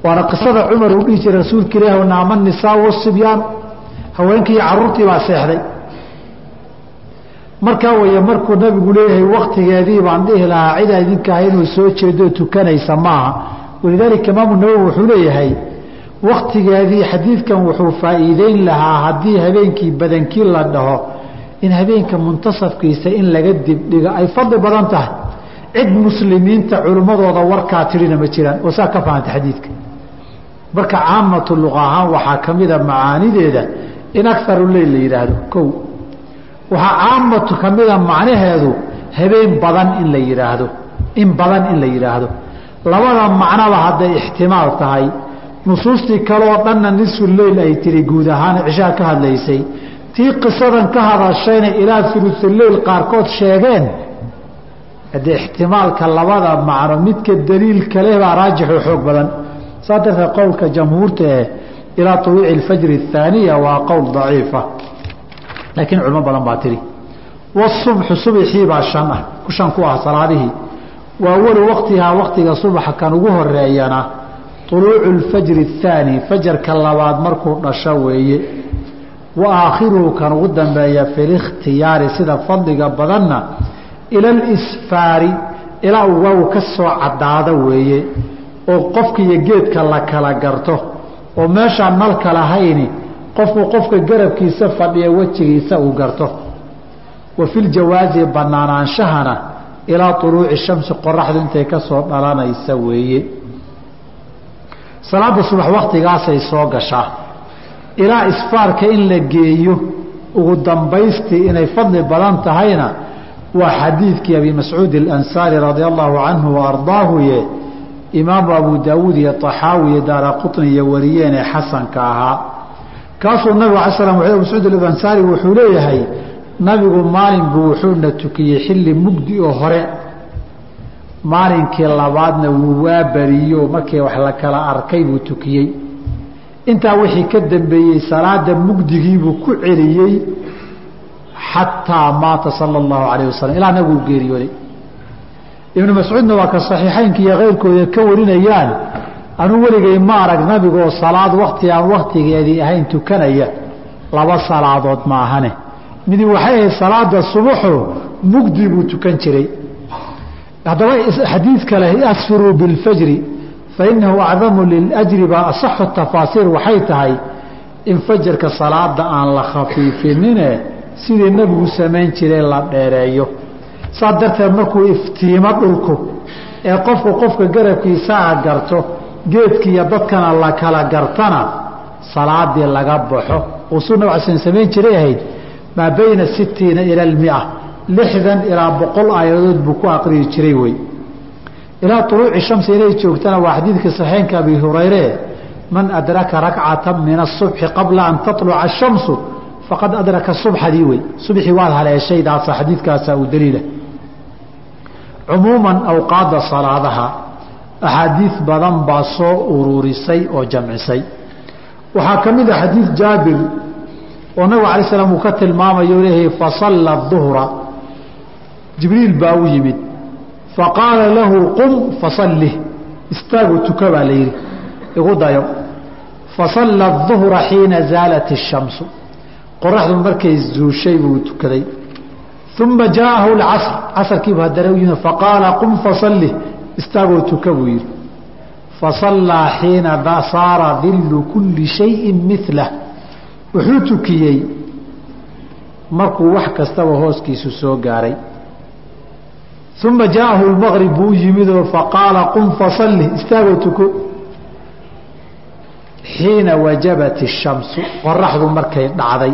Waana qisada cumar uu dhihi jiray rasuulka ilaah naama nisaa wasibyaan haweenkii caruurtii baa seexday. Markaa weye markuu nabigu leeyahay waktigeedii baan dhihi lahaa cidaa idinka ah inuu soo jeedo tukanaysa maaha. Walidaalika imaamu nawowi wuxuu leeyahay waktigeedii xadiidkan wuxuu faa'iideyn lahaa haddii habeenkii badankii la dhaho in habeenka muntasafkiisa in laga dibdhigo ay fadli badan tahay. Cid muslimiinta culimmadooda warkaa tidhina ma jiraan. Oo saa ka fahanta xadiidka. Marka caamatu luqa ahaan waxaa ka mida macaanideeda in akaru leyl la yidhaahdo. Kow. Waxaa caamatu ka mida macnaheedu habeen badan in la yidhaahdo. In badan in la yidhaahdo. Labada macnoba hadday ixtimaal tahay nusuustii kaleoo dhanna nisfu leyl ay tiri guud ahaan cishaha ka hadlaysay tii qisadan ka hadashayna ilaa ulusuleyl qaarkood sheegeen haddee ixtimaalka labada macno midka daliil kale baa raajixoo xoog badan saa darteed qowlka jamhuurta ee ilaa طuluuci اfajri الثaaniya waa qowl daciifa laakiin culmo badan baa tihi wالsubxu subxii baa shan ah shan ku ah salaadihii wa awalu waqtihaa waqtiga subaxa kan ugu horeeyana طuluucu اlfajri الthaani fajarka labaad markuu dhasho weeye wa aakhiruhu kan ugu dambeeya fi likhtiyaari sida fadliga badanna ila اlisfaari ilaa uu waagu ka soo caddaado weeye oo qofka iyo geedka la kala garto oo meeshaan nalka lahayni qofku qofka garabkiisa fadhiya wejigiisa uu garto wa fi ljawaazi banaanaanshahana ilaa طuluuci shamsi qoraxdu intay ka soo dhalanaysa weeye salaada subax waktigaasay soo gashaa ilaa isfaarka in la geeyo ugu dambaystii inay fadli badan tahayna waa xadiidkii abi mascuud alansaari radia allahu canhu wa ardaahuye imaamu abu daawuud iyo طaxaawi iyo daara quطniyo wariyeen ee xasanka ahaa. Kaasuu nabigu ala slam abu mascuud alansaari wuxuu leeyahay nabigu maalin buu wuxuuna tukiyey xilli mugdi oo hore maalinkii labaadna wuu waabariyo markii wax la kala arkay buu tukiyey. Intaa wixii ka dambeeyey salaada mugdigiibuu ku celiyey xataa maata sala allahu calayh wasalam ilaa nabigu geeriyooday. Ibnu mascuudna waa ka saxiixaynka iyo keyrkooda ka warinayaan anuu weligay ma arag nabigaoo salaad wakti aan waktigeedii ahayn tukanaya. Laba salaadood maahane. Midi waxay ahayd salaada subaxo mugdi buu tukan jiray haddaba xadiid kale asfiruu biاlfajri fainahu acdamu liljri baa asaxu tafaasiir waxay tahay in fajarka salaada aan la khafiifinine sidii nebigu samayn jiray la dheereeyo. Saas darteed markuu iftiimo dhulku ee qofku qofka garabkiisaa garto geedkiiyo dadkana la kala gartana salaadii laga baxo. Uu suu nab alsl samayn jiray ahayd maa bayna sitiina ila almia lixdan ilaa boqol aayadood buu ku aqriyi jiray wey ilaa طuluuci shamsi inay joogtana waa xadiidkii saxiixeynka abi hurayre man adraka rakcata min الصubxi qabla an taطluca الshamsu faqad adraka subxadii wey subxii waad haleeshaydaasa xadiidkaasa uu daliila cumuuman awqaadda salaadaha axaadiid badan baa soo ururisay oo jamcisay waxaa ka mid a xadiid jaabir oo nabig alay slam uu ka tilmaamayo leeyahay fasalla duhra jibriil baa u yimid faqaala lahu qum fasallih istaagu tuka baa la yidhi igu dayo fasalla duhra xiina zaalat الshamsu qoraxdu markay zuushay buu tukaday uma jaa'ahu اlcasr casarkiibu haddana u yimid faqaala qum fasallih istaagoo tuka buu yidhi fasallaa xiina saara dillu kuli shayin milah wuxuu tukiyey markuu wax kastaba hooskiisu soo gaaray uma jaa'ahu lmaqrib buu u yimidoo faqaala qum fasallih istaagoo tuko xiina wajabat ishamsu qoraxdu markay dhacday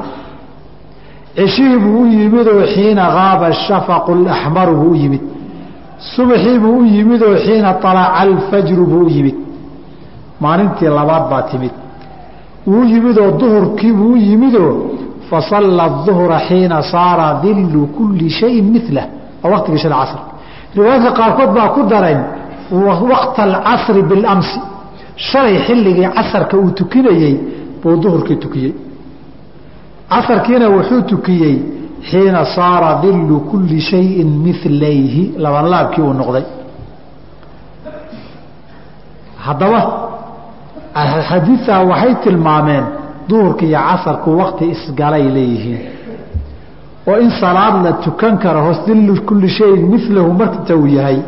ceshihii buu u yimidoo xiina qaaba shafaqu laxmaru buu u yimid subaxii buu u yimidoo xiina alaca alfajru buu u yimid maalintii labaad baa timid wuu yimidoo duhurkii buu yimidoo fasalla duhra xiina saara dillu kuli shayin milah waa waqtigii shada casr riwaayadka qaarkood baa ku dareen waqta alcasri biاlamsi shalay xilligii casarka uu tukinayey buu duhurkii tukiyey. Casarkiina wuxuu tukiyey xiina saara dillu kuli shayin milayhi labanlaabkii uu noqday. Haddaba xadiitaa waxay tilmaameen duhurka iyo casarku wakti isgalay leeyihiin oo in salaad la tukan karo hoos dillu kulli shayin milahu marta uu yahay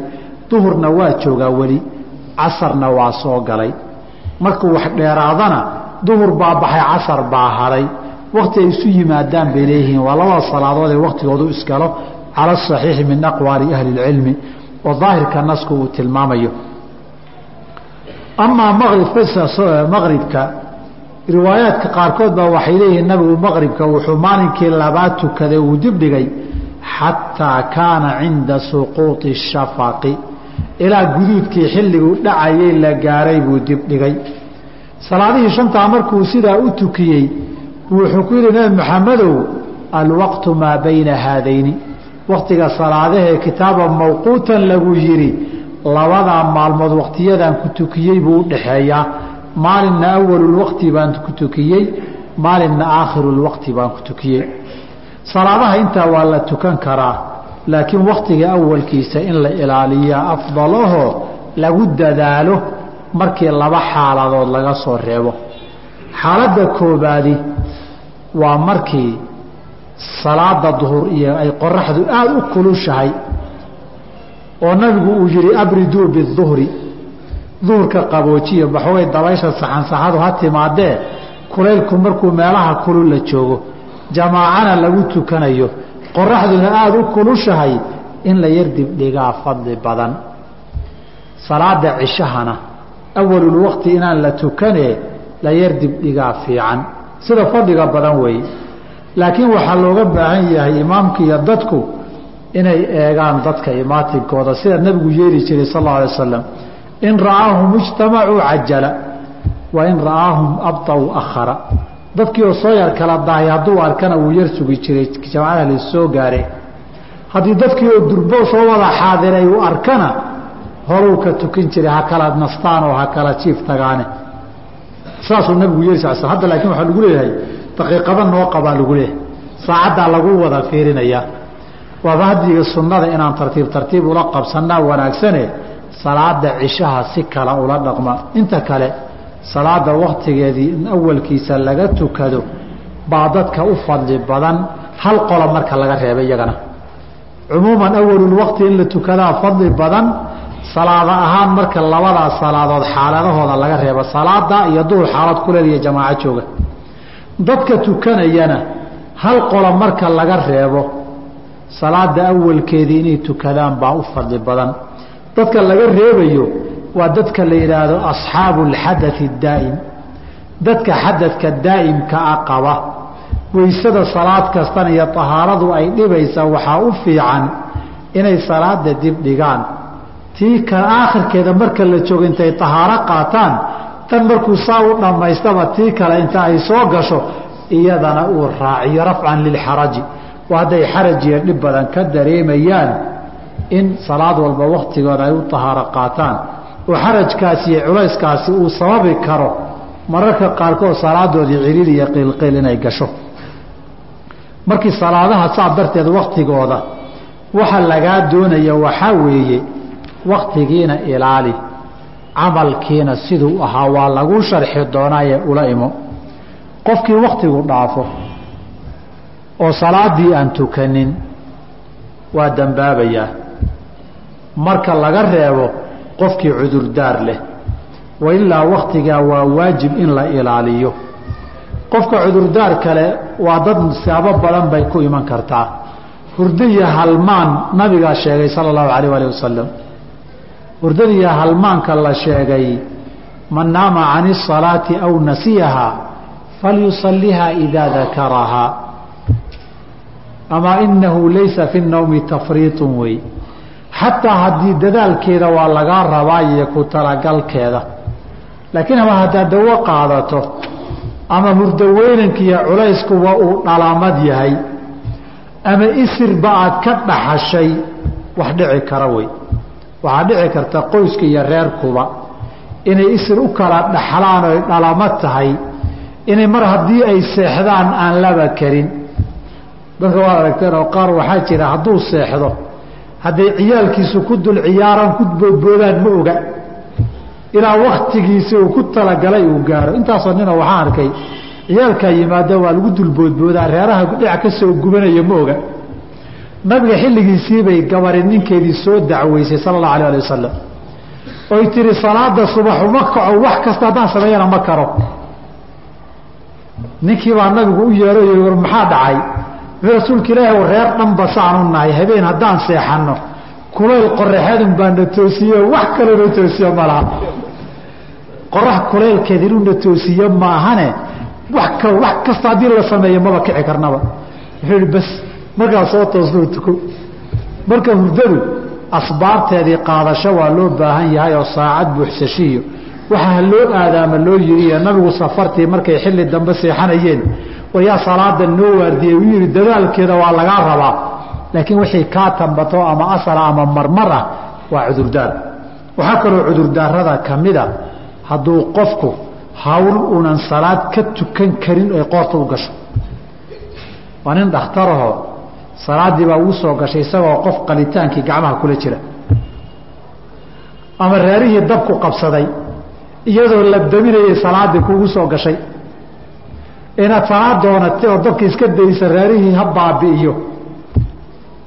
duhurna waa joogaa weli casarna waa soo galay. Markuu wax dheeraadana duhur baa baxay casar baa haday wakti ay isu yimaadaan bay leeyihiin. Waa labada salaadood ee waktigoodu isgalo cala asaxiixi min aqwaali ahli اlcilmi oo daahirka nasku uu tilmaamayo. Amaa maqribka riwaayaadka qaarkood baa waxay leeyihiin nabigu maqribka wuxuu maalinkii labaad tukaday uu dibdhigay xataa kaana cinda suquuطi shafaqi. Ilaa guduudkii xilliguu dhacayay la gaaray buu dibdhigay salaadihii shantaa markuu sidaa u tukiyey wuxuu ku yidhi nabi maxamedow alwaqtu maa bayna haadayni. Waktiga salaadahee kitaaba mawquutan lagu yidhi labadaa maalmood waktiyadan ku tukiyey buu u dhaxeeyaa maalinna awalulwaqti baan ku tukiyey maalinna aakhirulwaqti baan ku tukiyey. Salaadaha intaa waa la tukan karaa laakiin wakhtiga awalkiisa in la ilaaliyaa afdalaho lagu dadaalo markii laba xaaladood laga soo reebo. Xaaladda koobaadi waa markii salaada duhur iyo ay qoraxdu aada u kulushahay oo nabigu uu yihi abriduu biduhri duhurka qaboojiyo baxway dabaysha saxansaxadu ha timaadee kulaylku markuu meelaha kulul la joogo jamaacana lagu tukanayo qoraxduna aada u kulushahay in la yar dibdhigaa fadli badan. Salaada cishahana awalulwaqti inaan la tukanee la yar dibdhigaa fiican. Sida fadliga badan weeye laakiin waxaa looga baahan yahay imaamka iyo dadku inay eegaan dadka imaatinkooda. Sida nebigu yeeli jiray sal alla alay wasalam in ra'aahum ijtamacuu cajala wa in ra'aahum abطaw akhara dadkii oo soo yar kala dahay hadduu arkana wuu yar sugi jiray jamacada la soo gaare haddii dadkii oo durbo soo wada xaadiray uu arkana horuu ka tukin jiray ha kala nastaan oo ha kala jiif tagaane saasuu nabigu yeeli sal sl hadda laakiin waxaa lagu leeyahay daqiiqada noo qabaa lagu leeyahay saacaddaa lagu wada fiirinayaa waaba hadiga sunnada inaan tartiib tartiib ula qabsannaa wanaagsane salaada cishaha si kale ula dhaqma. Inta kale salaada wakhtigeedii in awalkiisa laga tukado baa dadka u fadli badan hal qola marka laga reebay iyagana. Cumuuman awalulwaqti in la tukadaa fadli badan salaada ahaan marka labadaa salaadood xaaladahooda laga reebo salaada iyo duhur xaalad kuleel iyo jamaaco jooga. Dadka tukanayana hal qola marka laga reebo salaada awalkeedii inay tukadaan baa u fadli badan dadka laga reebayo waa dadka la yidhaahdo asxaabu alxadai daa'im. Dadka xadadka daa'imka a qaba. Weysada salaad kastan iyo tahaaradu ay dhibaysa waxaa u fiican inay salaada dib dhigaan. Tii ka aakhirkeeda marka la joogo intay tahaaro qaataan tan markuu saa u dhammaystaba tii kale inta ay soo gasho iyadana uu raaciyo rafcan lilxaraji. Oo hadday xaraj iyo dhib badan ka dareemayaan in salaad walba wakhtigooda ay u tahaaro qaataan oo xarajkaasi iyo culayskaasi uu sababi karo mararka qaarkood salaadoodii ciriir iyo qiilqiil inay gasho. Markii salaadaha saa darteed wakhtigooda waxa lagaa doonaya waxaa weeye wakhtigiina ilaali camalkiina siduu ahaa waa lagu sharxi doonaaye ula imo. Qofkii wakhtigu dhaafo oo salaadii aan tukanin waa dembaabayaa marka laga reebo qofkii cudurdaar leh. Wailaa wakhtigaa waa waajib in la ilaaliyo. Qofka cudurdaar kale waa dad siyaabo badan bay ku iman kartaa. Hurdaiyo halmaan nabigaa sheegay sala allahu alayh alih wasalam hurdadiiyo halmaanka la sheegay man naama can isalaati aw nasiyahaa falyusalihaa idaa dakarahaa amaa inahu laysa fi nawmi tafriiطun wey xataa haddii dadaalkeeda waa lagaa rabaa iyo ku talagalkeeda. Laakiin ama haddaad dawo qaadato ama hurdaweynankiiyo culayskuwa uu dhalamad yahay ama isirba aad ka dhaxashay wax dhici kara wey. Waxaa dhici karta qoyska iyo reerkuba inay isir u kala dhaxlaan oy dhalamad tahay inay mar haddii ay seexdaan aan laba karin. Dadka waad aragteen oo qaar waxaa jira hadduu seexdo hadday ciyaalkiisu ku dul ciyaaraan ku boodboodaan ma oga. Ilaa waktigiisi uu ku talagalay uu gaaro. Intaasoo nina waxaan arkay ciyaalkaa yimaada waa lagu dulboodboodaa reeraha dhinac ka soo gubanaya ma oga. Nabiga xilligiisiibay gabari ninkeedii soo dacweysay sala allahu alah ali wasalam oy tihi salaada subax uma kaco wax kasta haddaan sameeyana ma karo. Ninkii baa nabigu u yeeray war maxaa dhacay rasuulka ilaahi reer dhanba saanu nahay habeen haddaan seexanno kulayl qoraxeedun baa na toosiye wax kaloo na toosiye ma qorax kulaylkeed inuu na toosiye maahane wax kal wax kasta haddii la sameeyo maba kici karnaba. Wuxuu ihi bas markaa soo toosnoo tuko. Marka hurdadu asbaabteedii qaadasho waa loo baahan yahay oo saacad buuxsashiiyo waxaa loo aadaama loo yiriyo nabigu safartii markay xilli dambe seexanayeen waryaa salaada noo waardiyey uu yihi dadaalkeeda waa lagaa rabaa. Laakiin wixii kaa tambato ama asala ama marmar ah waa cudurdaar. Waxaa kaloo cudurdaarada ka mida hadduu qofku hawl unan salaad ka tukan karin ay qoorta u gasho. Waa nin dhakhtarahoo salaaddii baa ugu soo gashay isagoo qof qalitaankii gacmaha kula jira. Ama reerihii dabku qabsaday iyadoo la daminayay salaaddii kuugu soo gashay inaad salaad doonatay oo dabka iska daysa reerihii ha baabi'iyo.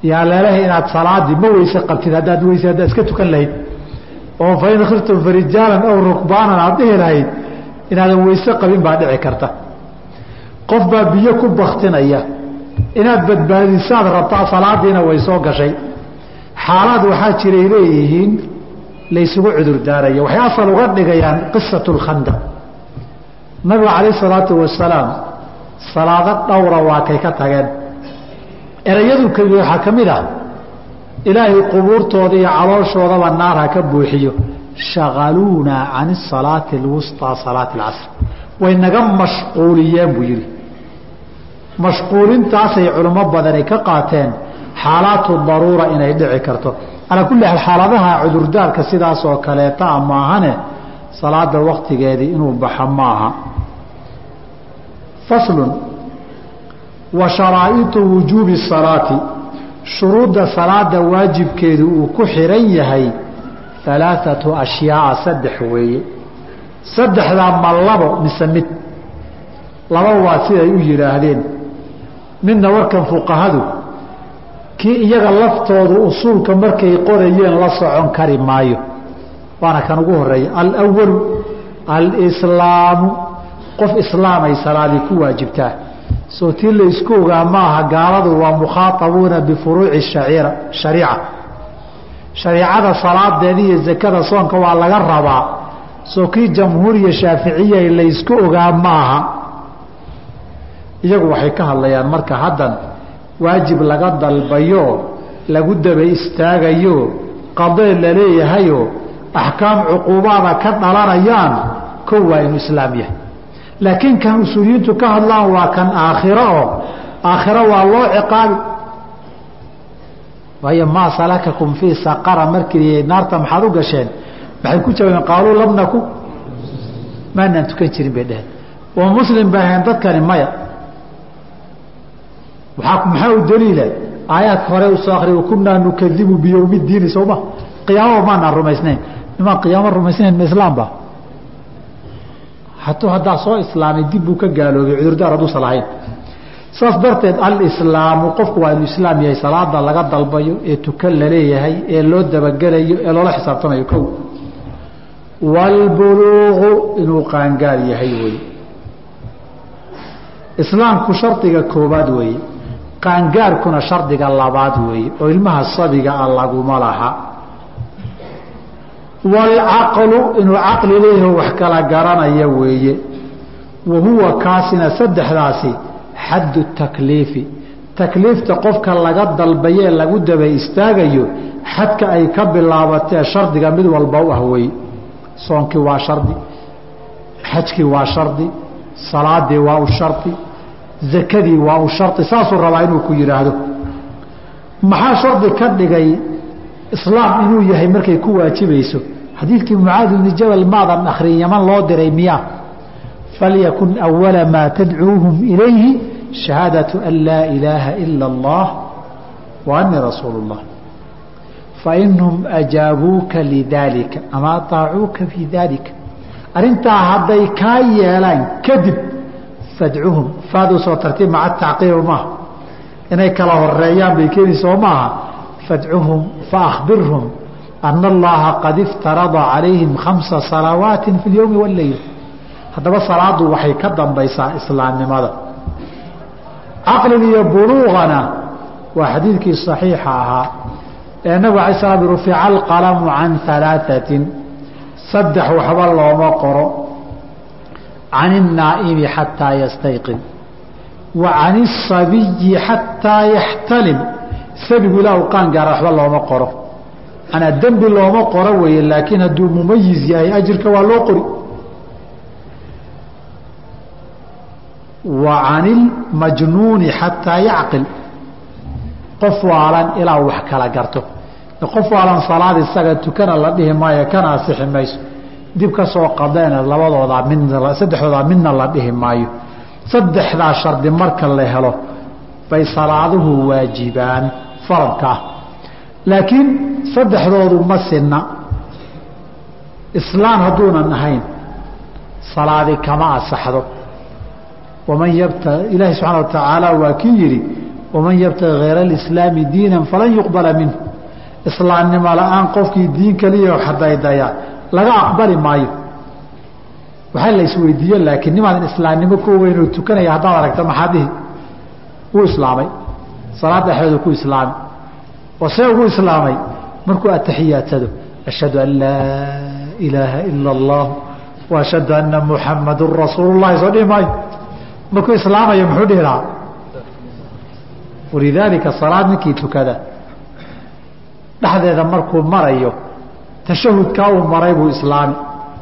Yaa leelahay inaad salaaddii ma weyse qabtid haddaad weyse haddaad iska tukan lahayd. Oo fain khiftum farijaalan aw rukbaanan aad dhihi lahayd inaadan weyse qabin baa dhici karta. Qof baa biyo ku baktinaya inaad badbaadisaad rabtaa salaadiina way soo gashay. Xaalaad waxaa jiray leeyihiin laysugu cudur waxay asal uga dhigayaan qisatu lkhandaq nabigu calayh salaatu wasalaam salaado dhowra waa kay ka tageen. Erayadu keli waxaa ka mid ah ilaahay qubuurtooda iyo calooshoodaba naar ha ka buuxiyo. Shaqaluunaa can salaati alwusطaa salaati alcasr way naga mashquuliyeen buu yidhi. Mashquulintaasay culimo badani ka qaateen xaalaatu daruura inay dhici karto. Calaa kulli xaal xaaladaha cudurdaarka sidaas oo kaleeta a salaada waktigeedii inuu baxa maaha. Faslun wa sharaa'iطu wujuubi salaati shuruudda salaada waajibkeedu uu ku xiran yahay alaaatu ashyaaa saddex weeye. Saddexdaa ma labo mise mid. Laba waa siday u yidhaahdeen. Midna warkan fuqahadu kii iyaga laftoodu usuulka markay qorayeen la socon kari maayo waana kan ugu horreeya alwalu alslaamu qof islaamay salaadii ku waajibtaa. Soo tii la isku ogaa maaha gaaladu waa mukhaaabuuna bifuruuci shariica. Shariicada salaadeeda iyo zakada soonka waa laga rabaa. Soo kii jamhuuriya shaaficiya laysku ogaa maaha iyagu waxay ka hadlayaan marka haddan waajib laga dalbayo lagu daba istaagayo qadee laleeyahayo axkaam cuquubaada ka dhalanayaan kow waa inuu islaam yahay. Laakiin kan usuuliyiintu ka hadlaan waa kan aakhiro oo aakhiro waa loo ciqaabi. Waayo maa salakakum fii saqara? Markii naarta maxaad u gasheen maxay ku jawaabeen qaaluu lam naku maanaan tukan jirin bay dheheen oo muslim bay ahayn dadkani maya. Waaa maxaa u daliila? Aayaadka hore u soo akriya kunaa nukadibu biyowmi diini sowma qiyaamaba maanaan rumaysnayn nimaan qiyaamo rumaysnayn ma islaamba hatuu haddaa soo islaamay dib buu ka gaaloobay cudurdaar hadduusan lahayn saas darteed alislaamu qofku waa inuu islaam yahay salaada laga dalbayo ee tukan la leeyahay ee loo dabagelayo ee loola xisaabtamayo kow. Waalbuluuqu inuu qaangaar yahay wey islaamku shardiga koobaad weeye qaangaarkuna shardiga labaad weeye oo ilmaha sabiga a laguma laha waalcaqlu inuu caqli leeyaho wax kala garanaya weeye wa huwa kaasina saddexdaasi xaddu takliifi takliifta qofka laga dalbayee lagu daba istaagayo xadka ay ka bilaabatee shardiga mid walba u ah weeye soonkii waa shardi xajkii waa shardi salaadii waa u shardi zakadii waa u shardi saasuu rabaa inuu ku yidhaahdo maxaa shardi ka dhigay islaam inuu yahay markay ku waajibayso xadiidkii mucaad ibni jabal maadan akhrin yaman loo diray miyaa falyakun awala maa tadcuuhum ilayhi shahaadatu an laa ilaaha ila allah wa anii rasuulu اllah fainhum ajaabuuka lidaalika ama ataacuuka fii daalika. Arrintaa hadday kaa yeelaan kadib fadcuhum faaduu soo tartiib maca tacqiiba maaha inay kala horeeyaan bay keeni soo maaha fadcuhum faakbirhum ana allaha qad iftarada calayhim khamsa salawaati fi اlyowmi wاleyl haddaba salaadu waxay ka dambaysaa islaamnimada caqliga iyo buluuqana waa xadiidkii صaxiixa ahaa ee nabig alay slam rufica alqalamu can alaaثatin saddex waxba looma qoro can الnaa'imi xataa yastayqin wa can الsabiyi xataa yaxtalim sabigu ilaa u qaan gaara waxba looma qoro manaa dembi looma qoro weeye laakiin hadduu mumayiz yahay ajirka waa loo qori. Wa can ilmajnuuni xataa yacqil. Qof waalan ilaa wax kala garto. Qof waalan salaad isaga tukana la dhihi maayo kana asixi mayso. Dib ka soo qadeena labadoodaa midna saddexdoodaa midna la dhihi maayo. Saddexdaa shardi marka la helo bay salaaduhu waajibaan faradka ah laakiin saddexdoodu ma sinna. Islaan hadduunan ahayn salaadi kama asaxdo waman yabta ilaahi subxaana wa tacaala waa kii yidhi waman yabtagi hayra alislaami diinan falan yuqbala minhu. Islaamnimo la'aan qofkii diin kaliya xadaydaya laga aqbali maayo. Waxaa la isweydiiye laakiin nimaadan islaamnimo ku tukanaya haddaad aragta maxaa dhihi? Wuu islaamay. Salaad dhexeedu ku islaamay oo see ugu islaamay. Markuu atixiyaadsado ashhadu an laa ilaaha ila allah wa ashhadu anna muxamadun rasuulu llahi soo dhihi maayo markuu islaamayo muxuu dhihi lahaa? Walidaalika salaad ninkii tukada. Dhexdeeda markuu marayo tashahudkaa uu maray buu islaami.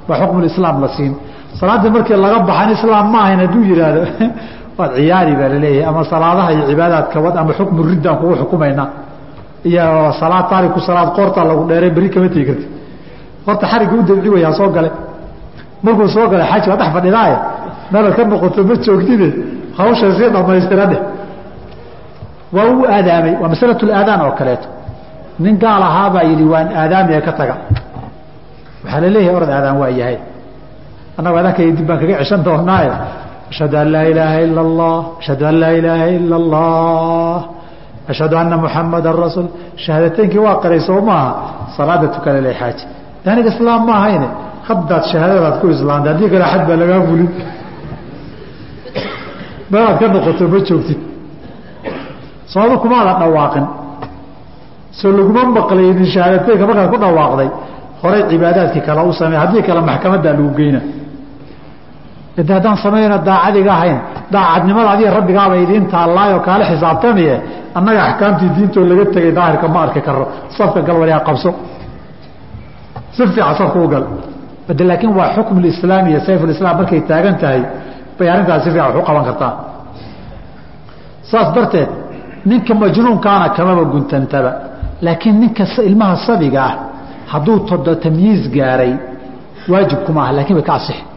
Baa xukmulislaam la siin. Salaaddii markii laga baxan islaam ma ahayn hadduu yidhaahdo. Waad ciyaari baa la leeyahay ama salaadaha iyo cibaadaadka wad ama xukmu riddaan kugu xukumaynaa iyo salaad taariku salaad qoortaa lagu dheeray berri kama tegi karti horta xarigga u ha soo gale markuu soo galay xaaji waa dhex fadhidaaye. Meelaad ka noqoto ma joogtide hawsha sii dhammaystira waa uu aadaamay waa masalatuulaadaan oo kaleeto. Nin gaal ahaabaa yidhi waan aadaamiya ka taga. Waxaa la leeyahay orad aadaan waa yahay. Annagu adankay dib baan kaga ceshan doonaaye ashhadu an laa ilaaha ila allah ashhadu an laa ilaaha ila allah ashhadu anna muxamadan rasuul shahaadateynkii waa qaray soo maaha salaada tukana le xaaji aniga islaam ma ahayne haddaad shahaadadaad ku islaamta haddii kale xad baa lagaa fulin meelaad ka noqoto ma joogtid sababa kumaada dhawaaqin soo laguma maqlaynin shahaadateynka markaad ku dhawaaqday horay cibaadaadkii kale u samey haddii kale maxkamaddaa lagu geyna de haddaan samayna daacadiga ahayn daacadnimada adiga rabbigaaba idiin taallaayo kaala xisaabtamiye annaga axkaamtii diintoo laga tegay daahirka ma arki karo safka galwalyaa qabso. Si fiican safka u gal. Bade laakiin waa xukm lislaam iyo sayfulislaam markay taagan tahay bay arrintaas si fiican wax u qaban kartaa. Saas darteed ninka majnuunkaana kamaba guntantaba. Laakiin ninka ilmaha sabiga ah hadduu tamyiiz gaaray waajib kuma ah laakiin way ka asixi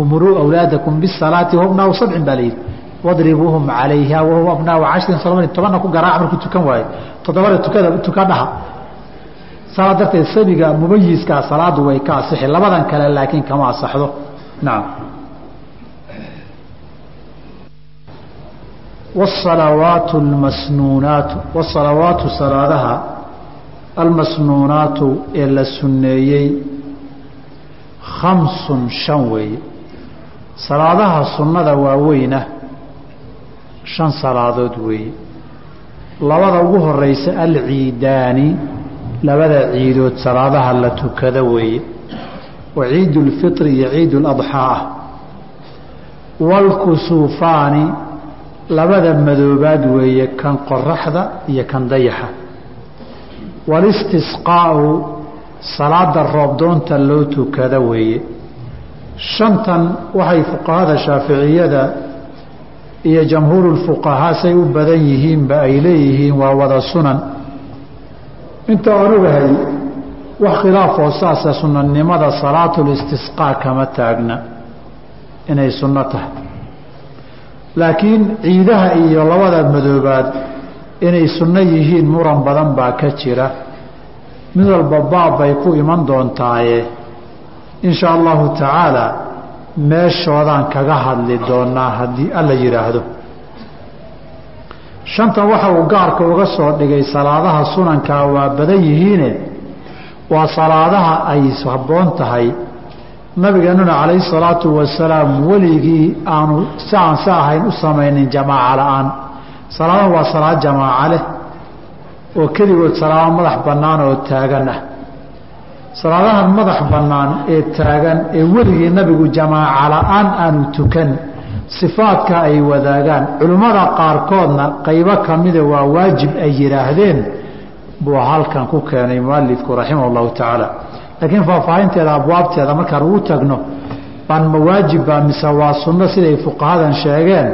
umuruu awlaadakum bisalaati wahum abnaau sabcin baa layidhi wadribuuhum calayha wahum abnaau cashrin solomani tobanna ku garaac markuu tukan waayo toddobada tukada tuka dhaha. Saala darteed sabiga mumayiskaa salaadu way ka asixi labadan kale laakiin kama asaxdo nacam wsalawaatu almasnuunaatu wasalawaatu salaadaha almasnuunaatu ee la sunneeyey khamsun shan weeye salaadaha sunnada waaweyna. Shan salaadood weeye labada ugu horeysa alciidaani labada ciidood salaadaha la tukado weeye. Wa ciidu ulfitri iyo ciid uladxaa ah. Waalkusuufaani labada madoobaad weeye kan qoraxda iyo kan dayaxa. Waalistisqaa'u salaada roobdoonta loo tukada weeye shantan waxay fuqahada shaaficiyada iyo jamhuurulfuqahaa say u badan yihiinba ay leeyihiin waa wada sunan. Inta onugahay wax khilaafoo saasa sunanimada salaatulistisqaa kama taagna inay sunno tahay. Laakiin ciidaha iyo labada madoobaad inay sunno yihiin muran badan baa ka jira. Mid walba baab bay ku iman doontaaye in sha allahu tacaala meeshoodaan kaga hadli doonaa haddii alla yidhaahdo. Shantan waxa uu gaarka uga soo dhigay salaadaha sunankaa waa badan yihiine waa salaadaha ay habboon tahay. Nabigeenuna calayhi salaatu wasalaam weligii aanu si aan si ahayn u samaynin jamaaca la'aan. Salaadahan waa salaad jamaaca leh oo keligood salaado madax bannaan oo taagan ah salaadahan madax bannaan ee taagan ee weligii nabigu jamaaca la'aan aanu tukan sifaadka ay wadaagaan culimmada qaarkoodna qaybo ka mida waa waajib ay yidhaahdeen buu halkan ku keenay mualifku raximah allahu tacaala. Laakiin faahfaahinteeda abwaabteeda markaan ugu tagno baan mawaajibba mise waa sunno siday fuqahadan sheegeen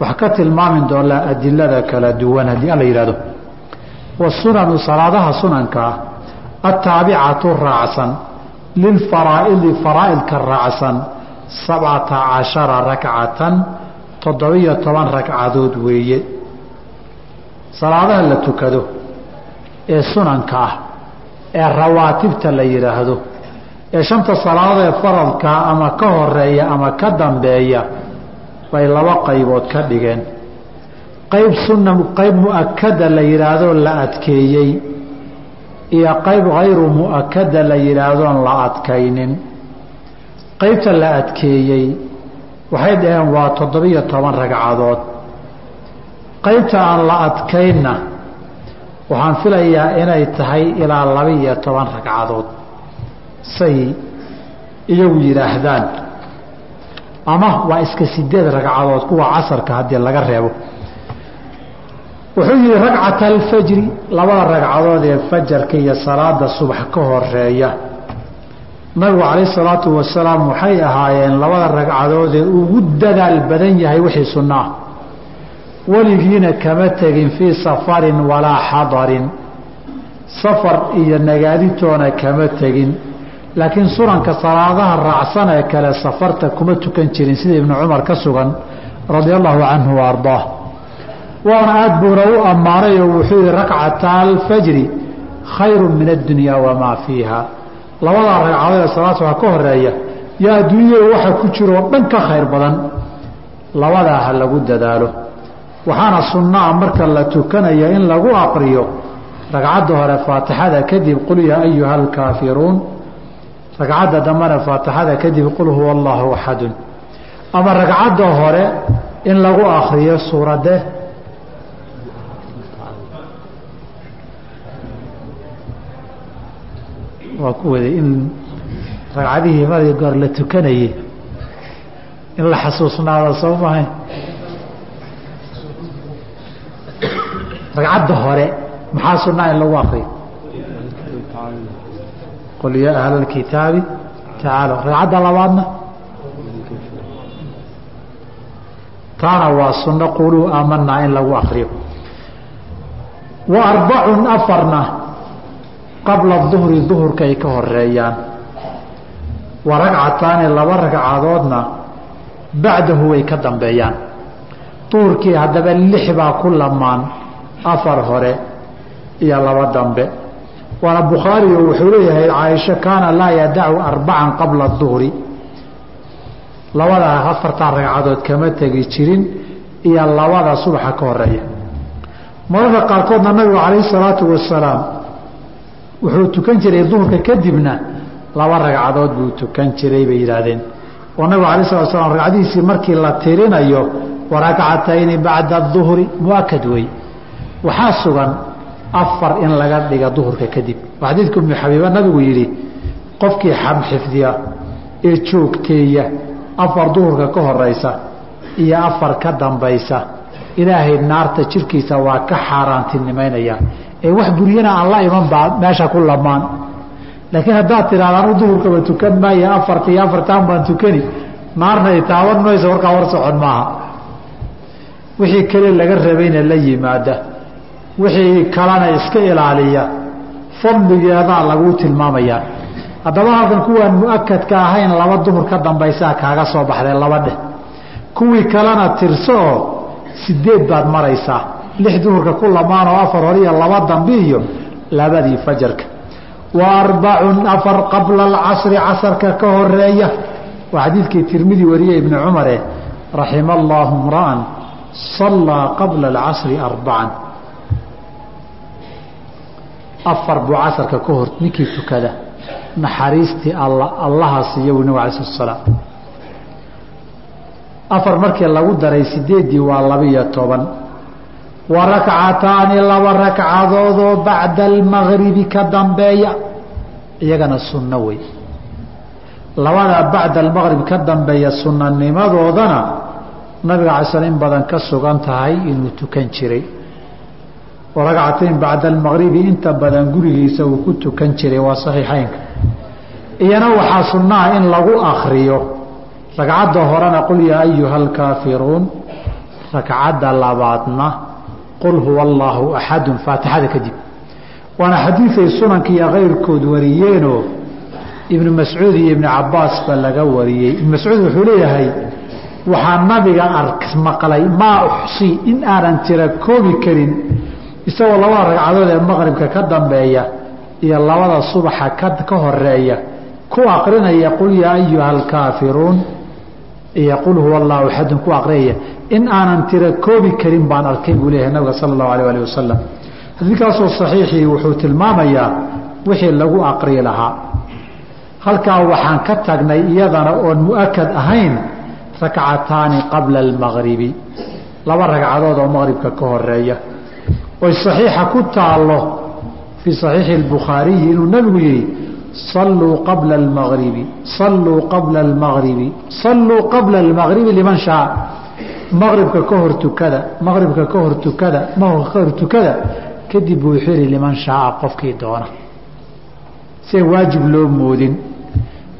wax ka tilmaami doonaa adilada kala duwan haddii alla yidhahdo wasunanu salaadaha sunankaa ataabicatu raacsan lilfaraa'idi faraa'idka raacsan sabcata cashara rakcatan toddobiyo toban ragcadood weeye salaadaha la tukado ee sunanka ah ee rawaatibta la yidhaahdo ee shanta salaadood ee faradkaa ama ka horreeya ama ka dambeeya bay laba qaybood ka dhigeen qayb sunna qayb mu'akada la yidhaahdo la adkeeyey iyo qayb hayru mu'akada la yidhaahdoon la adkaynin. Qaybta la adkeeyey waxay dhaheen waa toddobiyo toban ragcadood. Qaybta aan la adkaynna waxaan filayaa inay tahay ilaa laba-iyo toban ragcadood. Say iyagu yidhaahdaan ama waa iska sideed ragcadood kuwa casarka haddii laga reebo wuxuu yihi ragcata alfajri labada ragcadood ee fajarka iyo salaada subax ka horreeya nabigu calayh salaatu wasalaam waxay ahaayeen labada ragcadood ee ugu dadaal badan yahay wixii sunno ah weligiina kama tegin fii safarin walaa xadarin. Safar iyo nagaaditoona kama tegin. Laakiin sunanka salaadaha raacsan ee kale safarta kuma tukan jirin sida ibnu cumar ka sugan radia allahu canhu wa waana aad buuna u ammaanay oo wuxuu yihi rakcata alfajri khayru min addunya wamaa fiiha. Labadaa ragcadood ee salaad subax ka horreeya yaa adduunyada waxa ku jiroo dhan ka khayr badan. Labadaa ha lagu dadaalo. Waxaana sunnaa marka la tukanaya in lagu aqriyo ragcadda hore faatixada kadib qul yaa ayuha alkaafiruun ragcadda dambena faatixada kadib qul huwa allahu axadun ama ragcadda hore in lagu akriyo suuradde waa ku waday in ragcadihii markii goor la tukanayey in la xasuusnaado soo mahay ragcadda hore maxaa sunaa in lagu akriyo qul yaa ahla اlkitaabi tacaalo ragcadda labaadna? Taana waa sunno quluu aamanaa in lagu akriyo wa arbacun afarna qabla duhri duhurka ay ka horeeyaan wa ragcataani laba ragcadoodna bacdahu way ka dambeeyaan. Duhurkii haddaba lix baa ku lamaan afar hore iyo laba dambe. Waana bukhaariyo wuxuu leeyahay caaisho kaana laa yadacu arbacan qabla duhri. Labada afartaa ragcadood kama tegi jirin iyo labada subaxa ka horreeya mararka qaarkoodna nabigu calayhi salaatu wasalaam wuxuu tukan jiray duhurka kadibna laba ragcadood buu tukan jiray bay yidhaahdeen. Oo nabigu alay slat slam ragcadihiisii markii la tirinayo warakcatayni bacda duhri muakad wey waxaa sugan afar in laga dhiga duhurka kadib. Xadiidka ummu xabiiba nabigu yidhi qofkii xam xifdiya ee joogteeya afar duhurka ka horeysa iyo afar ka dambaysa ilaahay naarta jirkiisa waa ka xaaraantinimaynaya wax buryana aan la iman baa meesha ku lamaan. Laakiin haddaad tidhahda anu duhurkaba tukan maayo afarta iyo baan tukani naarna ay taaban mayso warkaa war socon maaha. Wixii kale laga rabayna la yimaada. Wixii kalena iska ilaaliya. Fadligeedaa laguu tilmaamayaa haddaba halkan kuwaan mu'akadka ahayn laba duhur ka dambaysaa kaaga soo baxday laba dheh kuwii kalena tirso oo sideed baad maraysaa lix duhurka ku lamaan oo afar hore iyo laba dambe iyo labadii fajarka. Wa arbacun afar qabla alcasri casarka ka horreeya waa xadiidkii tirmidi wariyey ibni cumare raxima allaahu mra'an sallaa qabla alcasri arbacan afar buu casarka ka hor ninkii tukada. Naxariistii alla allaha siiya buu nabig alay slat slaam afar markii lagu daray sideeddii waa labiyo toban wa rakcataani laba ragcadoodoo bacda almagribi ka dambeeya. Iyagana sunno wey. Labadaa bacda almaqrib ka dambeeya sunanimadoodana nabiga alay sl in badan ka sugan tahay inuu tukan jiray. Oo ragcatayn bacda almaqribi inta badan gurigiisa uu ku tukan jiray waa saxiixeynka iyana waxaa sunnaha in lagu akriyo ragcadda horena qul yaa ayuha alkaafiruun ragcadda labaadna qul huwa allaahu axadun faatixada kadib. Waana xadiiday sunanka iyo kayrkood wariyeenoo ibnu mascuud iyo ibnu cabaas ba laga wariyey. Ibnu mascuud wuxuu leeyahay waxaa nabiga ark maqlay maa uxsi in aanan tira koobi karin isagoo labada ragcadood ee maqribka ka dambeeya iyo labada subaxa ka horreeya ku aqrinaya qul yaa ayuha alkaafiruun iyo qul huwa allahu axadun ku aqriyaya in aanan tira koobi karin baan arkay buu leeyahay nabiga sala allahu alayh ali wasalam xadiidkaasoo saxiixii wuxuu tilmaamayaa wixii lagu aqri lahaa. Halkaa waxaan ka tagnay iyadana oon mu'akad ahayn rakcataani qabla almaqribi laba ragcadood oo maqribka ka horreeya oy saxiixa ku taallo fii saxiixi albukhaariyi inuu nabigu yidhi salluu qabla almaqribi salluu qabla almaqribi salluu qabla almaqribi liman shaa maqribka ka hor tukada maqribka ka hor tukada maqribka ka hor tukada kadib buu yihi liman shaaa qofkii doona. See waajib loo moodin.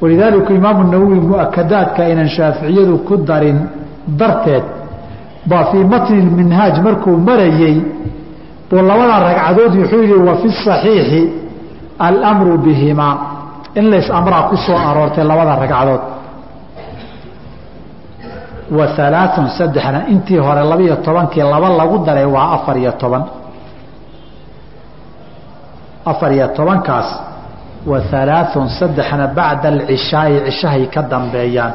Walidaalika imaamu nawowi mu'akadaadka aynan shaaficiyadu ku darin darteed baa fii matni minhaaj markuu marayey buu labada ragcadood wuxuu yihi wa fi saxiixi almru bihimaa. In lays amraa ku soo aroortay labada ragcadood wa alaaun saddexna intii hore labaiyo tobankii laba lagu daray waa afar iyo toban. Afar iyo tobankaas wa alaaun saddexna bacda alcishaai cishahay ka dambeeyaan.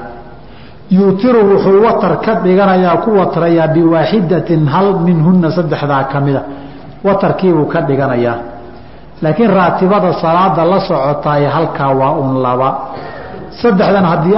Yuutiru wuxuu watar ka dhiganayaa ku watrayaa biwaaxidatin hal minhuna saddexdaa ka mida watarkiibuu ka dhiganayaa. Laakiin raatibada salaada la socotaay halkaa waa un laba. Saddexdan haddii